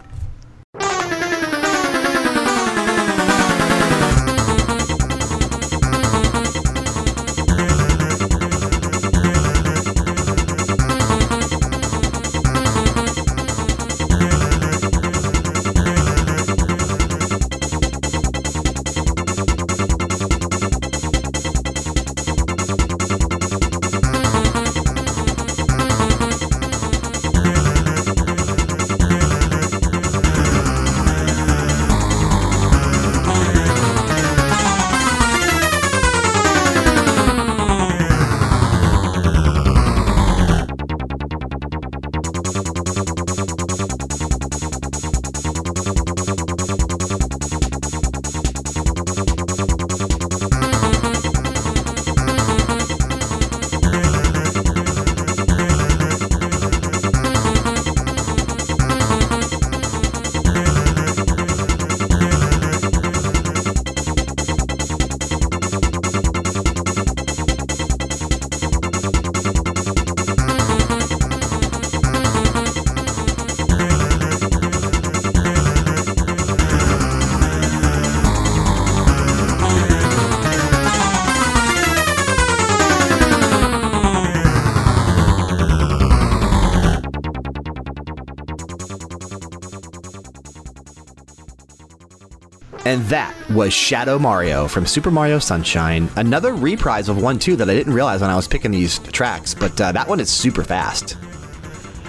And that was Shadow Mario from Super Mario Sunshine. Another reprise of one, too, that I didn't realize when I was picking these tracks, but uh, that one is super fast.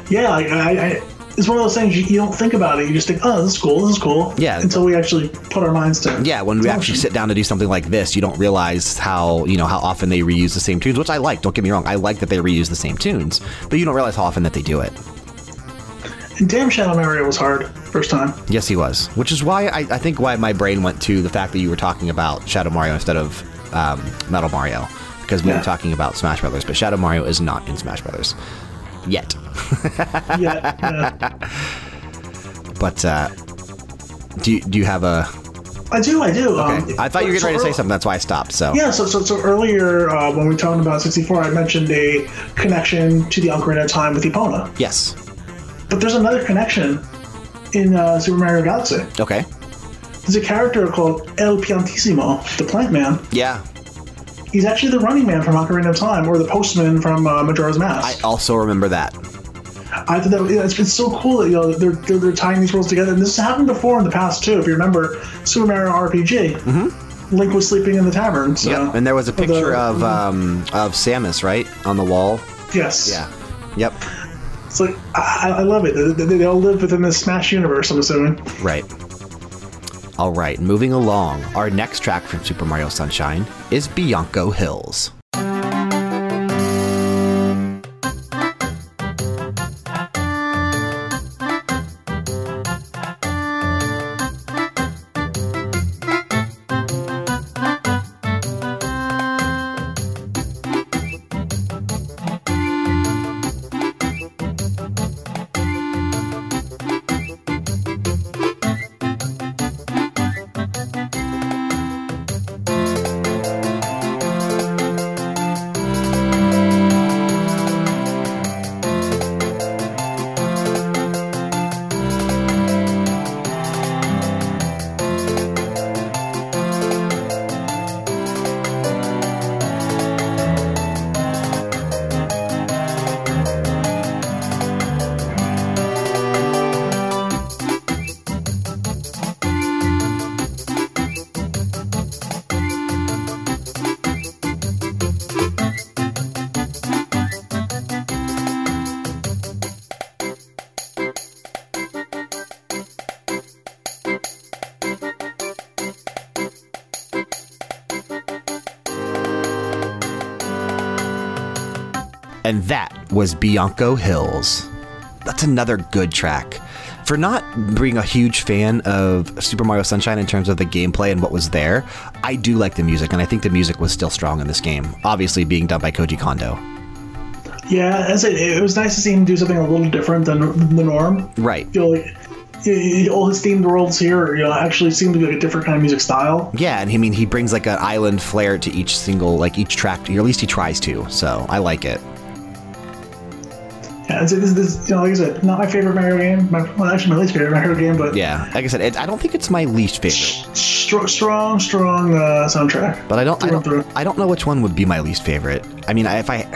Yeah, I, I, I, it's one of those things you, you don't think about it. You just think, oh, this is cool, this is cool. Yeah. Until we actually put our minds to it. Yeah, when we actually sit down to do something like this, you don't realize how you know how often they reuse the same tunes, which I like. Don't get me wrong, I like that they reuse the same tunes, but you don't realize how often that they do it. And damn, Shadow Mario was hard first time. Yes, he was, which is why I, I think why my brain went to the fact that you were talking about Shadow Mario instead of um, Metal Mario, because we Yeah. were talking about Smash Brothers, but Shadow Mario is not in Smash Brothers yet. Yeah, yeah. But uh, do you, do you have a? I do, I do. Okay. Um, I thought you were getting so ready to say something. That's why I stopped. So Yeah, so, so, so earlier uh, when we were talking about 64, I mentioned a connection to the Ocarina of Time with Epona. yes, But there's another connection in uh, Super Mario Galaxy. okay, There's a character called El Piantissimo, the plant man. yeah. He's actually the running man from Ocarina of Time, or the postman from uh, Majora's Mask. I also remember that. I, thought that yeah, it's, it's so cool that you know they're, they're, they're tying these worlds together. And this has happened before in the past too. If you remember Super Mario RPG, mm-hmm. Link was sleeping in the tavern. So, Yep. And there was a or the- picture of um, of Samus right on the wall. yes, Yeah. Yep. It's like I, I love it. They, they, all live within this Smash universe. I'm assuming. Right. All right, moving along. Our next track from Super Mario Sunshine is Bianco Hills. Was Bianco Hills. That's another good track. For not being a huge fan of Super Mario Sunshine in terms of the gameplay and what was there, I do like the music, and I think the music was still strong in this game. Obviously, being done by Koji Kondo. Yeah, as it, it was nice to see him do something a little different than the norm. Right. You know, like all his themed worlds here, you know, actually seem to be like a different kind of music style. Yeah, and I mean, he brings like an island flair to each single, like each track, or at least he tries to, so I like it. Yeah, it's, this, this, you know, like I said, not my favorite Mario game. My, well, actually, my least favorite Mario game, but Yeah, like I said, it, I don't think it's my least favorite, str- strong, strong uh, soundtrack. but I don't, I don't. I don't know which one would be my least favorite. I mean, if I,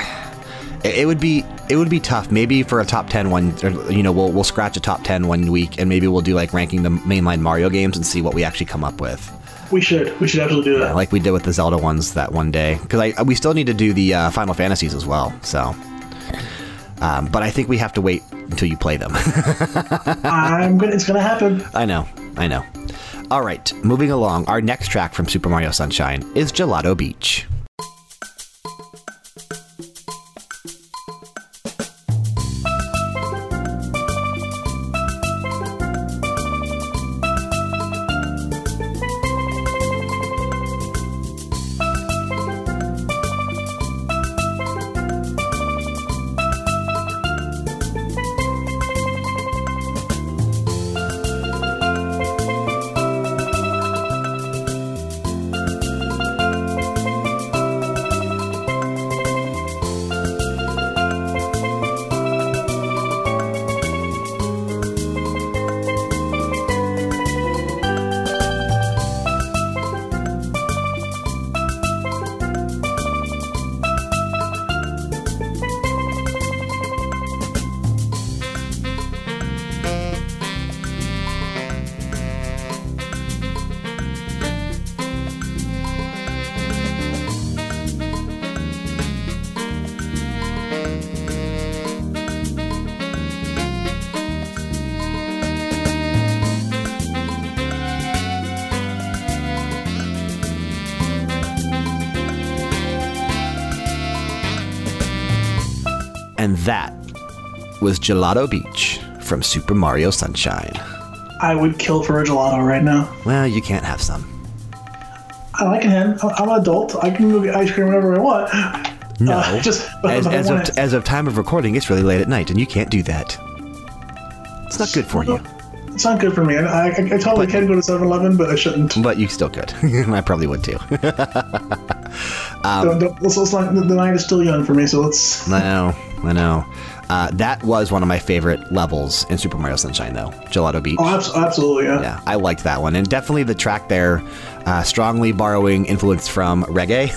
it would be, it would be tough. Maybe for a top ten one, or, you know, we'll we'll scratch a top ten one week, and maybe we'll do like ranking the mainline Mario games and see what we actually come up with, We should, we should absolutely do that. like we did with the Zelda ones that one day. Because I, we still need to do the uh, Final Fantasies as well. So, um, but I think we have to wait until you play them. I'm gonna, it's gonna happen. I know, I know. All right, moving along. Our next track from Super Mario Sunshine is Gelato Beach. Was Gelato Beach from Super Mario Sunshine. I would kill for a gelato right now. Well, you can't have some. I can have. I'm an adult. I can go get ice cream whenever I want. No. Uh, just as, as, of, it. as of time of recording, it's really late at night, and you can't do that. It's not good for you, It's not good for me. I, I, I totally can go to 7-Eleven, but I shouldn't. but you still could. I probably would too. Um, don't, don't, let's, let's not, the night is still young for me, so let's. I know, I know. Uh, that was one of my favorite levels in Super Mario Sunshine, though. Gelato Beach. Oh, absolutely, yeah. Yeah, I liked that one, and definitely the track there, uh, strongly borrowing influence from reggae.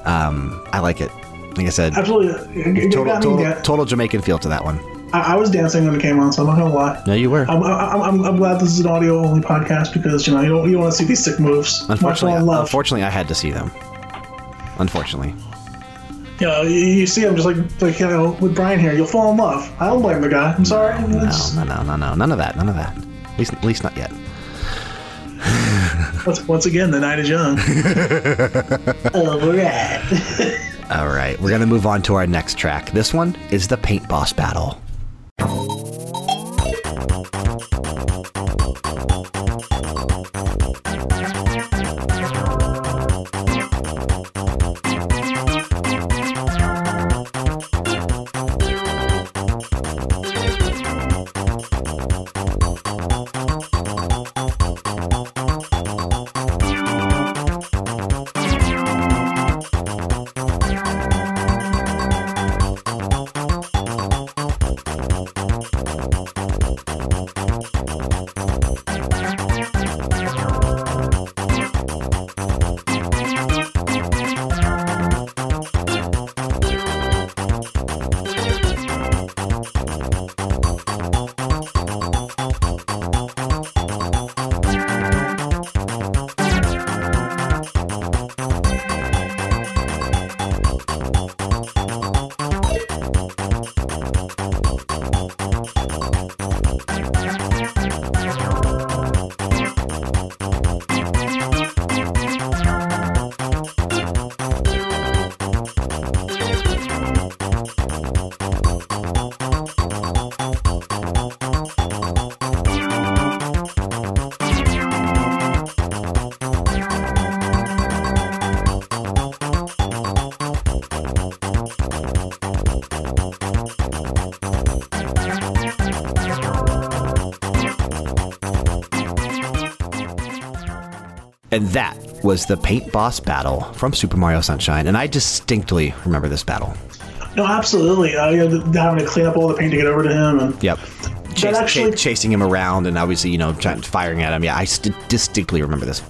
um, I like it. Like I said, Absolutely. It, it total, total, total Jamaican feel to that one. I, I was dancing when it came on, so I'm not gonna lie. No, you were. I'm, I'm, I'm, I'm glad this is an audio only podcast because you know you don't you want to see these sick moves. Unfortunately, unfortunately, I had to see them. Unfortunately, you know, you, see him just like like you know with Brian here, you'll fall in love. I don't blame the guy. I'm sorry. It's- no, no, no, no, no, none of that, none of that. At least, at least not yet. Once, once again, the night is young. All right. All right, we're gonna move on to our next track. This one is the Paint Boss Battle. And that was the Paint Boss Battle from Super Mario Sunshine, and I distinctly remember this battle. No, absolutely. Uh, you know, having to clean up all the paint to get over to him, and Yep. Chas- actually- cha- chasing him around, and obviously, you know, trying, firing at him. Yeah, I st- distinctly remember this.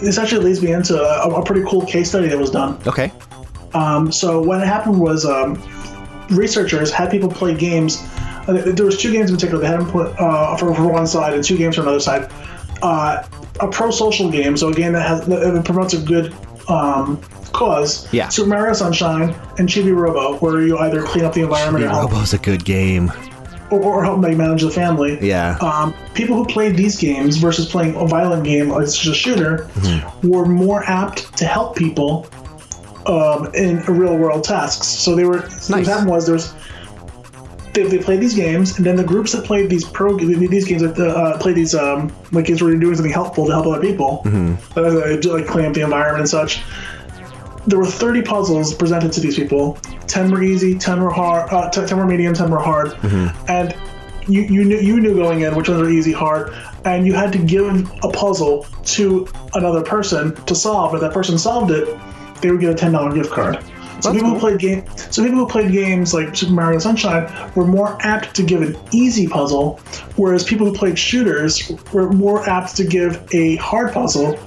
this actually leads me into a, a pretty cool case study that was done. Okay. Um, so what happened was um, researchers had people play games. Uh, there was two games in particular. They had them put uh, for, for one side and two games for another side. A pro social game, so a game that has that promotes a good um, cause. Yeah. Super Mario Sunshine and Chibi Robo, where you either clean up the environment or help, Robo's a good game. or, or help like, manage the family. Yeah. Um, people who played these games versus playing a violent game, like it's just a shooter, were more apt to help people um, in real world tasks. So they were. Nice. What happened was there's. They, they played these games, and then the groups that played these pro these games that uh, played these um, like games where you're doing something helpful to help other people, uh, like clean up the environment and such. There were 30 puzzles presented to these people. 10 were easy, 10 were hard, uh, 10 were medium, 10 were hard, and you you knew you knew going in which ones were easy, hard, and you had to give a puzzle to another person to solve. If that person solved it, they would get a ten dollar gift card. So That's people cool. who played game, so people who played games like Super Mario Sunshine were more apt to give an easy puzzle, whereas people who played shooters were more apt to give a hard puzzle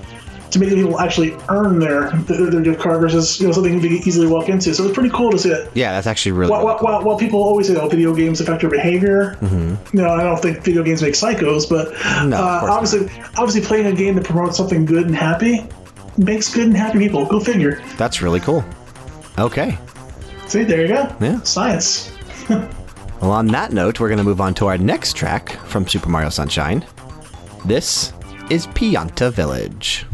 to make people actually earn their their, their gift card versus you know something they could easily walk into. So it's pretty cool to see it. Yeah, that's actually really. While, while, while, while people always say, "Oh, video games affect your behavior," you know, I don't think video games make psychos, but Mm-hmm. No, uh, course not. obviously, obviously, playing a game that promotes something good and happy makes good and happy people. Go figure. That's really cool. Okay. See, there you go. Yeah. Science. Well, on that note, we're going to move on to our next track from Super Mario Sunshine. This is Pianta Village.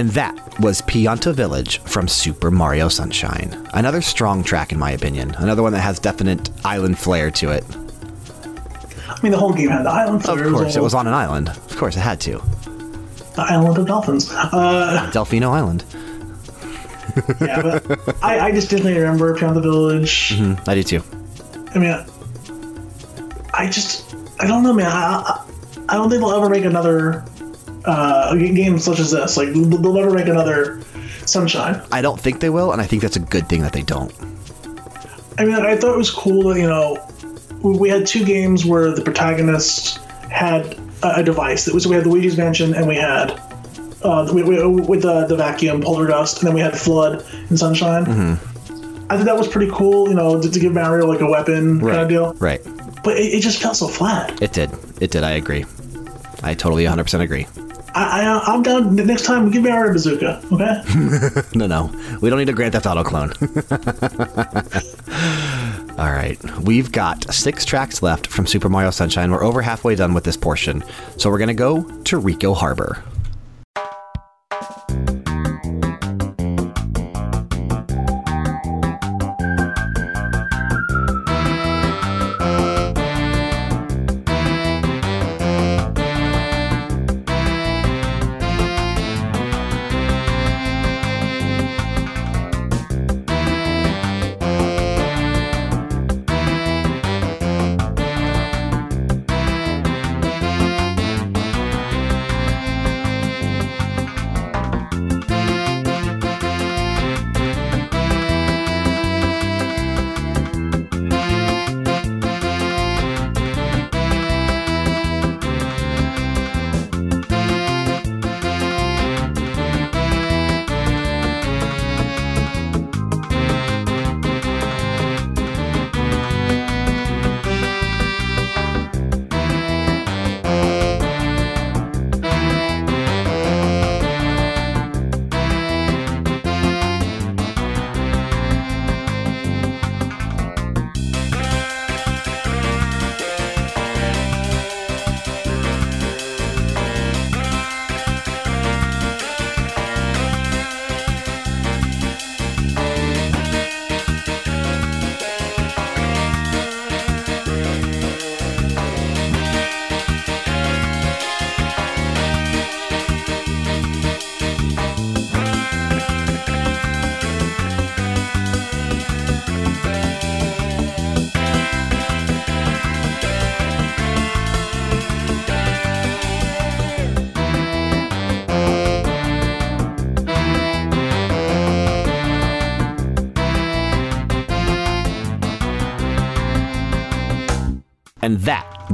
And that was Pianta Village from Super Mario Sunshine. Another strong track, in my opinion. Another one that has definite island flair to it. I mean, the whole game had the island. Flair. Of course, it was on an island. Of course, it had to. the island of dolphins. Uh, Delfino Island. yeah, but I, I just didn't remember the Village. I do too. I mean, I, I just, I don't know, man. I, I, I don't think they'll ever make another uh, g- game such as this. Like, they'll never make another Sunshine. I don't think they will, and I think that's a good thing that they don't. I mean, I thought it was cool that, you know, we had two games where the protagonist had a, device. That was, we had the Luigi's Mansion and we had. Uh, we, we, with the, the vacuum, Poltergust, and then we had FLUDD and Sunshine. I think that was pretty cool, you know, to, to give Mario like a weapon kind of deal. Right. But it, it just felt so flat. It did. It did. I agree. I totally 100% agree. I, I, I'm down. Next time, give me our bazooka, okay? No, no. We don't need a Grand Theft Auto clone. All right. We've got six tracks left from Super Mario Sunshine. We're over halfway done with this portion. So we're going to go to Ricco Harbor.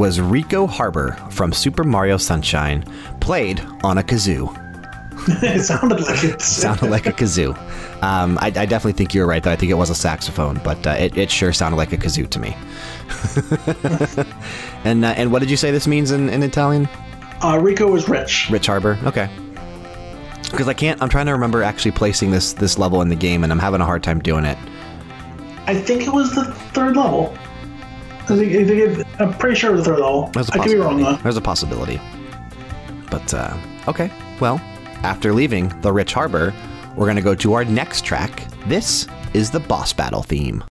Was Ricco Harbor from Super Mario Sunshine, played on a kazoo. it sounded like it. Sounded like a kazoo. Um, I, I definitely think you're right, though. I think it was a saxophone, but uh, it, it sure sounded like a kazoo to me. and uh, and what did you say this means in, in Italian? Uh, Ricco was rich. Rich Harbor. Okay. Because I can't. I'm trying to remember actually placing this this level in the game, and I'm having a hard time doing it. I think it was the third level. I think, I think it, I'm pretty sure it was the third level. There's a I could be wrong though. There's a possibility. But uh, okay. Well, after leaving the Rich Harbor, we're gonna go to our next track. This is the boss battle theme.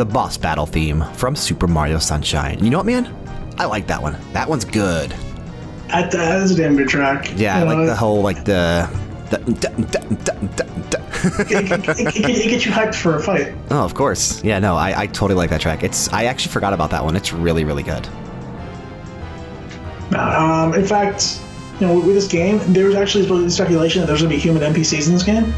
The boss battle theme from Super Mario Sunshine. You know what, man? I like that one. That one's good. That, that is a damn good track. Yeah, I like know, the whole like the. the it, it, it, it, it gets you hyped for a fight. oh, of course. Yeah, no, I, I totally like that track. It's I actually forgot about that one. It's really really good. Um, in fact, you know, with, this game, there was actually speculation that there's going to be human NPCs in this game,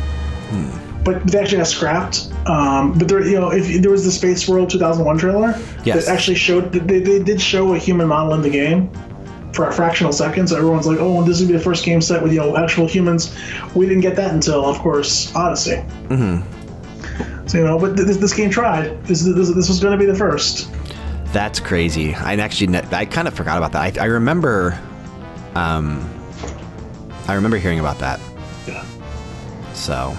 but they actually got scrapped. Um, but there, you know, if there was the Space World 2001 trailer Yes. that actually showed they, they did show a human model in the game for a fractional second. So everyone's like, "Oh, this would be the first game set with you know actual humans." We didn't get that until, of course, Odyssey. Mm-hmm. So you know, but this, this game tried. This this, this was going to be the first. That's crazy. I actually I kind of forgot about that. I, I remember, um, I remember hearing about that. Yeah. So,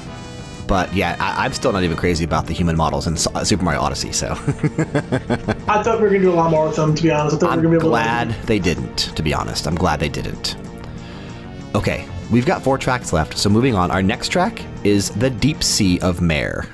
but yeah, I, I'm still not even crazy about the human models in Super Mario Odyssey. So I thought we were going to do a lot more with them. To be honest, I thought I'm we were to be able glad they didn't. To be honest, I'm glad they didn't. Okay, we've got four tracks left. So moving on, our next track is the Deep Sea of Mare.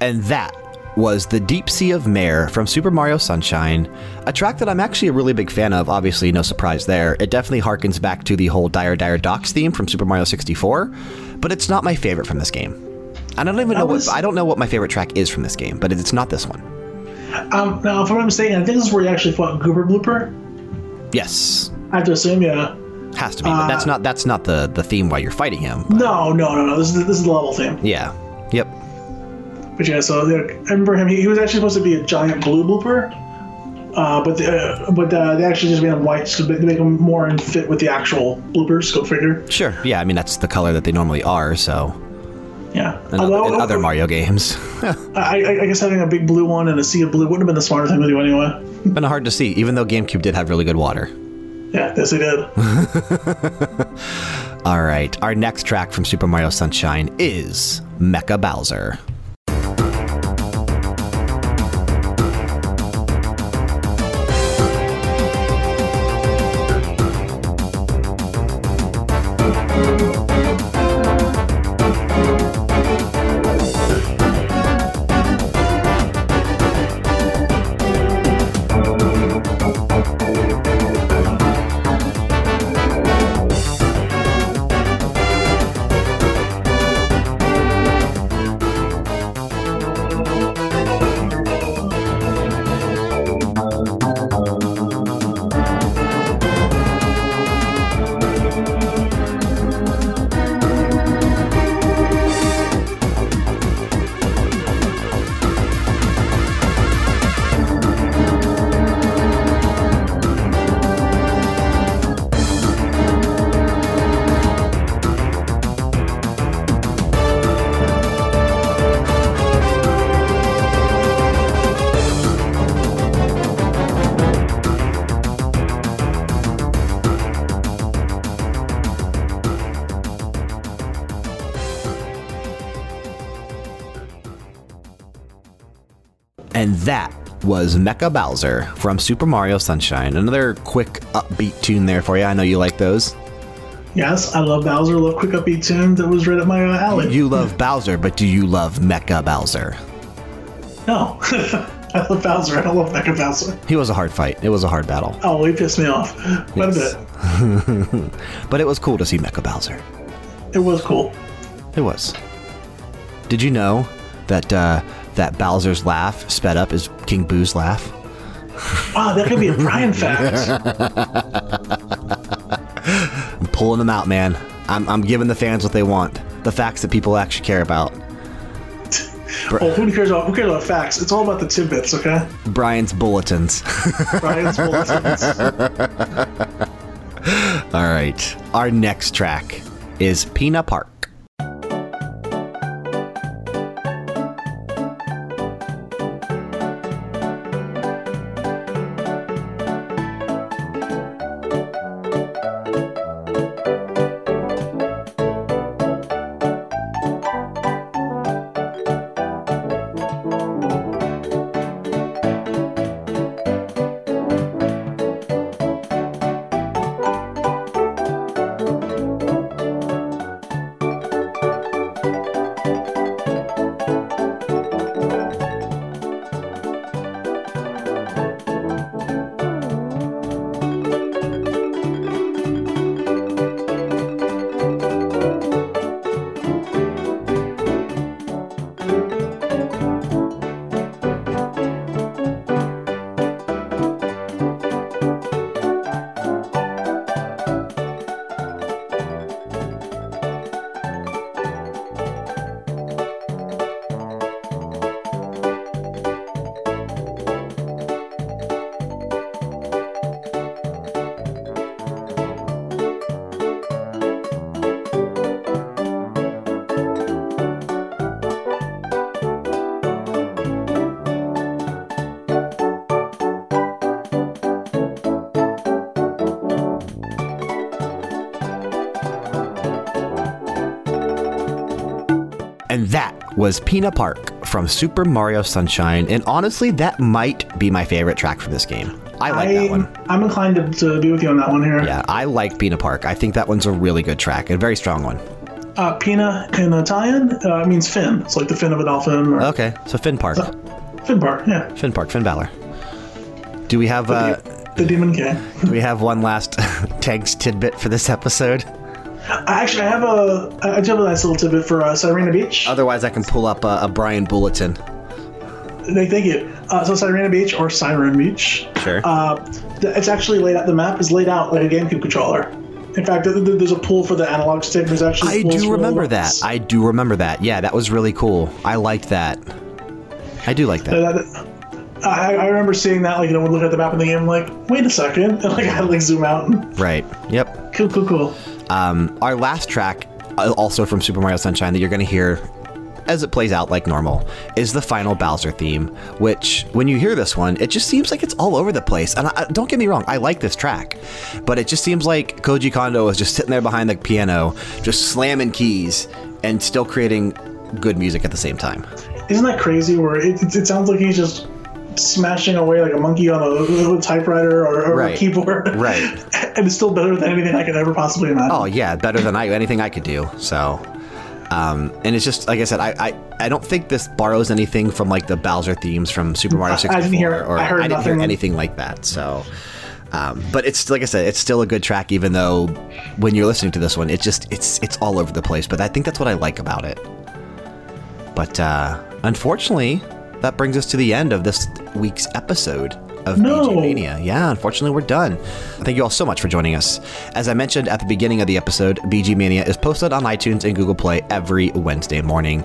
And that was The Deep Sea of Mare from Super Mario Sunshine, a track that I'm actually a really big fan of. Obviously, no surprise there. It definitely harkens back to the whole Dire Dire Docks theme from Super Mario 64, but it's not my favorite from this game. I don't even know was- what I don't know what my favorite track is from this game, but it's not this one. Um, now, if I'm not mistaken, I think this is where you actually fought Gooper Blooper. Yes, I have to assume, yeah. has to be, but that's not that's not the the theme while you're fighting him. but- No, no, no, no. This is this is the level theme. yeah. Yep. But yeah, so I remember him. He, he was actually supposed to be a giant blue blooper, uh, but the, uh, but uh, they actually just made him white to make him more in fit with the actual bloopers. Go figure. Sure. Yeah. I mean, that's the color that they normally are. So Yeah. in, Although, in other Mario games, I, I, I guess having a big blue one and a sea of blue wouldn't have been the smarter thing to do anyway. been hard to see. Even though GameCube did have really good water. Yeah, yes, they did. All right, our next track from Super Mario Sunshine is Mecha Bowser. Was Mecha Bowser from Super Mario Sunshine. Another quick upbeat tune there for you. I know you like those. Yes, I love Bowser. Love quick upbeat tune. That was right up my alley. You love Bowser, but do you love Mecha Bowser? No, I love Bowser. I don't love Mecha Bowser. He was a hard fight. It was a hard battle. Oh, he pissed me off quite Yes. a bit. But it was cool to see Mecha Bowser. It was cool. It was. Did you know that uh, that Bowser's laugh sped up is King Boo's laugh? Wow, that could be a Brian fact. I'm pulling them out, man. I'm, I'm giving the fans what they want. The facts that people actually care about. oh, who cares about who cares about facts? It's all about the tidbits, okay? Brian's bulletins. Brian's bulletins. All right. Our next track is Pinna Park. Was Pinna Park from Super Mario Sunshine. And honestly, that might be my favorite track from this game. I like that one. I'm inclined to, to be with you on that one here. Yeah, I like Pinna Park. I think that one's a really good track, a very strong one. Uh, Pinna in Italian uh, means fin. It's like the fin of a dolphin. Or Okay, so Finn Park. Fin Park, yeah. Finn Park, Finn Balor. Do we have uh, The Demon King. do we have one last Tanks tidbit for this episode? I actually, I have a, I do have a nice little tidbit for uh, Sirena Beach. Otherwise, I can pull up a, a Brian Bulletin. Thank, thank you. Uh, so Sirena Beach or Siren Beach. Sure. Uh, it's actually laid out. The map is laid out like a GameCube controller. In fact, th- th- there's a pull for the analog stick. There's actually I do remember that. I do remember that. Yeah, that was really cool. I liked that. I do like that. Uh, that- I, I remember seeing that, like, you know, when looking at the map in the game, like, wait a second. And, like, I had to, like, zoom out. Right. Yep. cool, cool, cool. Um, our last track, uh, also from Super Mario Sunshine, that you're going to hear as it plays out like normal, is the final Bowser theme. Which, when you hear this one, it just seems like it's all over the place. And I, don't get me wrong, I like this track, but it just seems like Koji Kondo is just sitting there behind the piano, just slamming keys and still creating good music at the same time. Isn't that crazy? Where it, it sounds like he's just smashing away like a monkey on a, a typewriter or, or Right. a keyboard. Right. and it's still better than anything I could ever possibly imagine. Oh yeah, better than I anything I could do. So, um, and it's just like I said, I, I I don't think this borrows anything from like the Bowser themes from Super Mario I- I didn't hear- or I heard didn't hear anything like that. So, um, but it's like I said, it's still a good track, even though when you're listening to this one, it just it's it's all over the place. But I think that's what I like about it. But uh, unfortunately, that brings us to the end of this week's episode of No. BG Mania. Yeah, unfortunately, we're done. Thank you all so much for joining us. As I mentioned at the beginning of the episode, BG Mania is posted on iTunes and Google Play every Wednesday morning.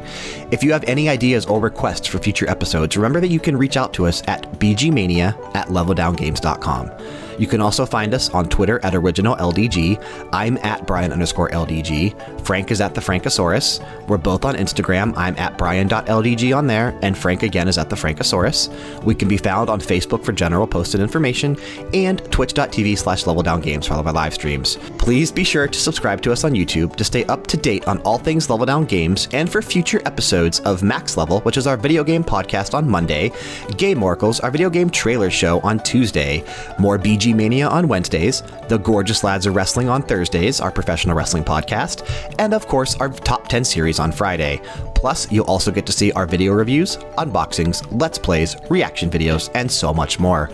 If you have any ideas or requests for future episodes, remember that you can reach out to us at bgmania at leveldowngames.com. You can also find us on Twitter at OriginalLDG. I'm at Brian underscore LDG. Frank is at the Frankosaurus. We're both on Instagram. I'm at Brian.LDG on there, and Frank again is at the Frankosaurus. We can be found on Facebook for general posted information and twitch.tv slash level down games for all of our live streams. Please be sure to subscribe to us on YouTube to stay up to date on all things level down games and for future episodes of Max Level, which is our video game podcast on Monday, Game Oracles, our video game trailer show on Tuesday, more BG Mania on Wednesdays, The Gorgeous Lads of Wrestling on Thursdays, our professional wrestling podcast, and of course, our top 10 series on Friday. Plus, you'll also get to see our video reviews, unboxings, let's plays, reaction videos, and so much more.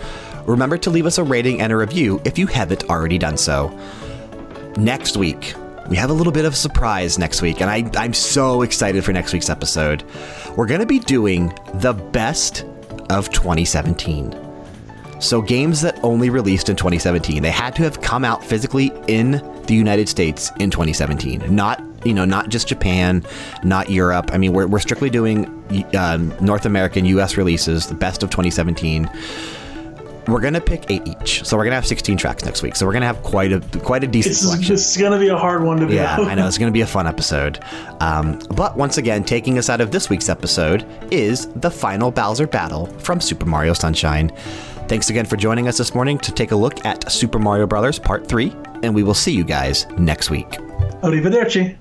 Remember to leave us a rating and a review if you haven't already done so. Next week, we have a little bit of a surprise next week, and I, I'm so excited for next week's episode. We're going to be doing the best of 2017. So, games that only released in 2017, they had to have come out physically in the United States in 2017, not you know, not just Japan, not Europe. I mean, we're, we're strictly doing um, North American US releases, the best of 2017 we're gonna pick eight each, so we're gonna have 16 tracks next week. So we're gonna have quite a quite a decent This selection. is, this is gonna be a hard one to be. Yeah, I know it's going to be a fun episode. Um, but once again, taking us out of this week's episode is the final Bowser battle from Super Mario Sunshine. Thanks again for joining us this morning to take a look at Super Mario Brothers Part 3, and we will see you guys next week. Arrivederci.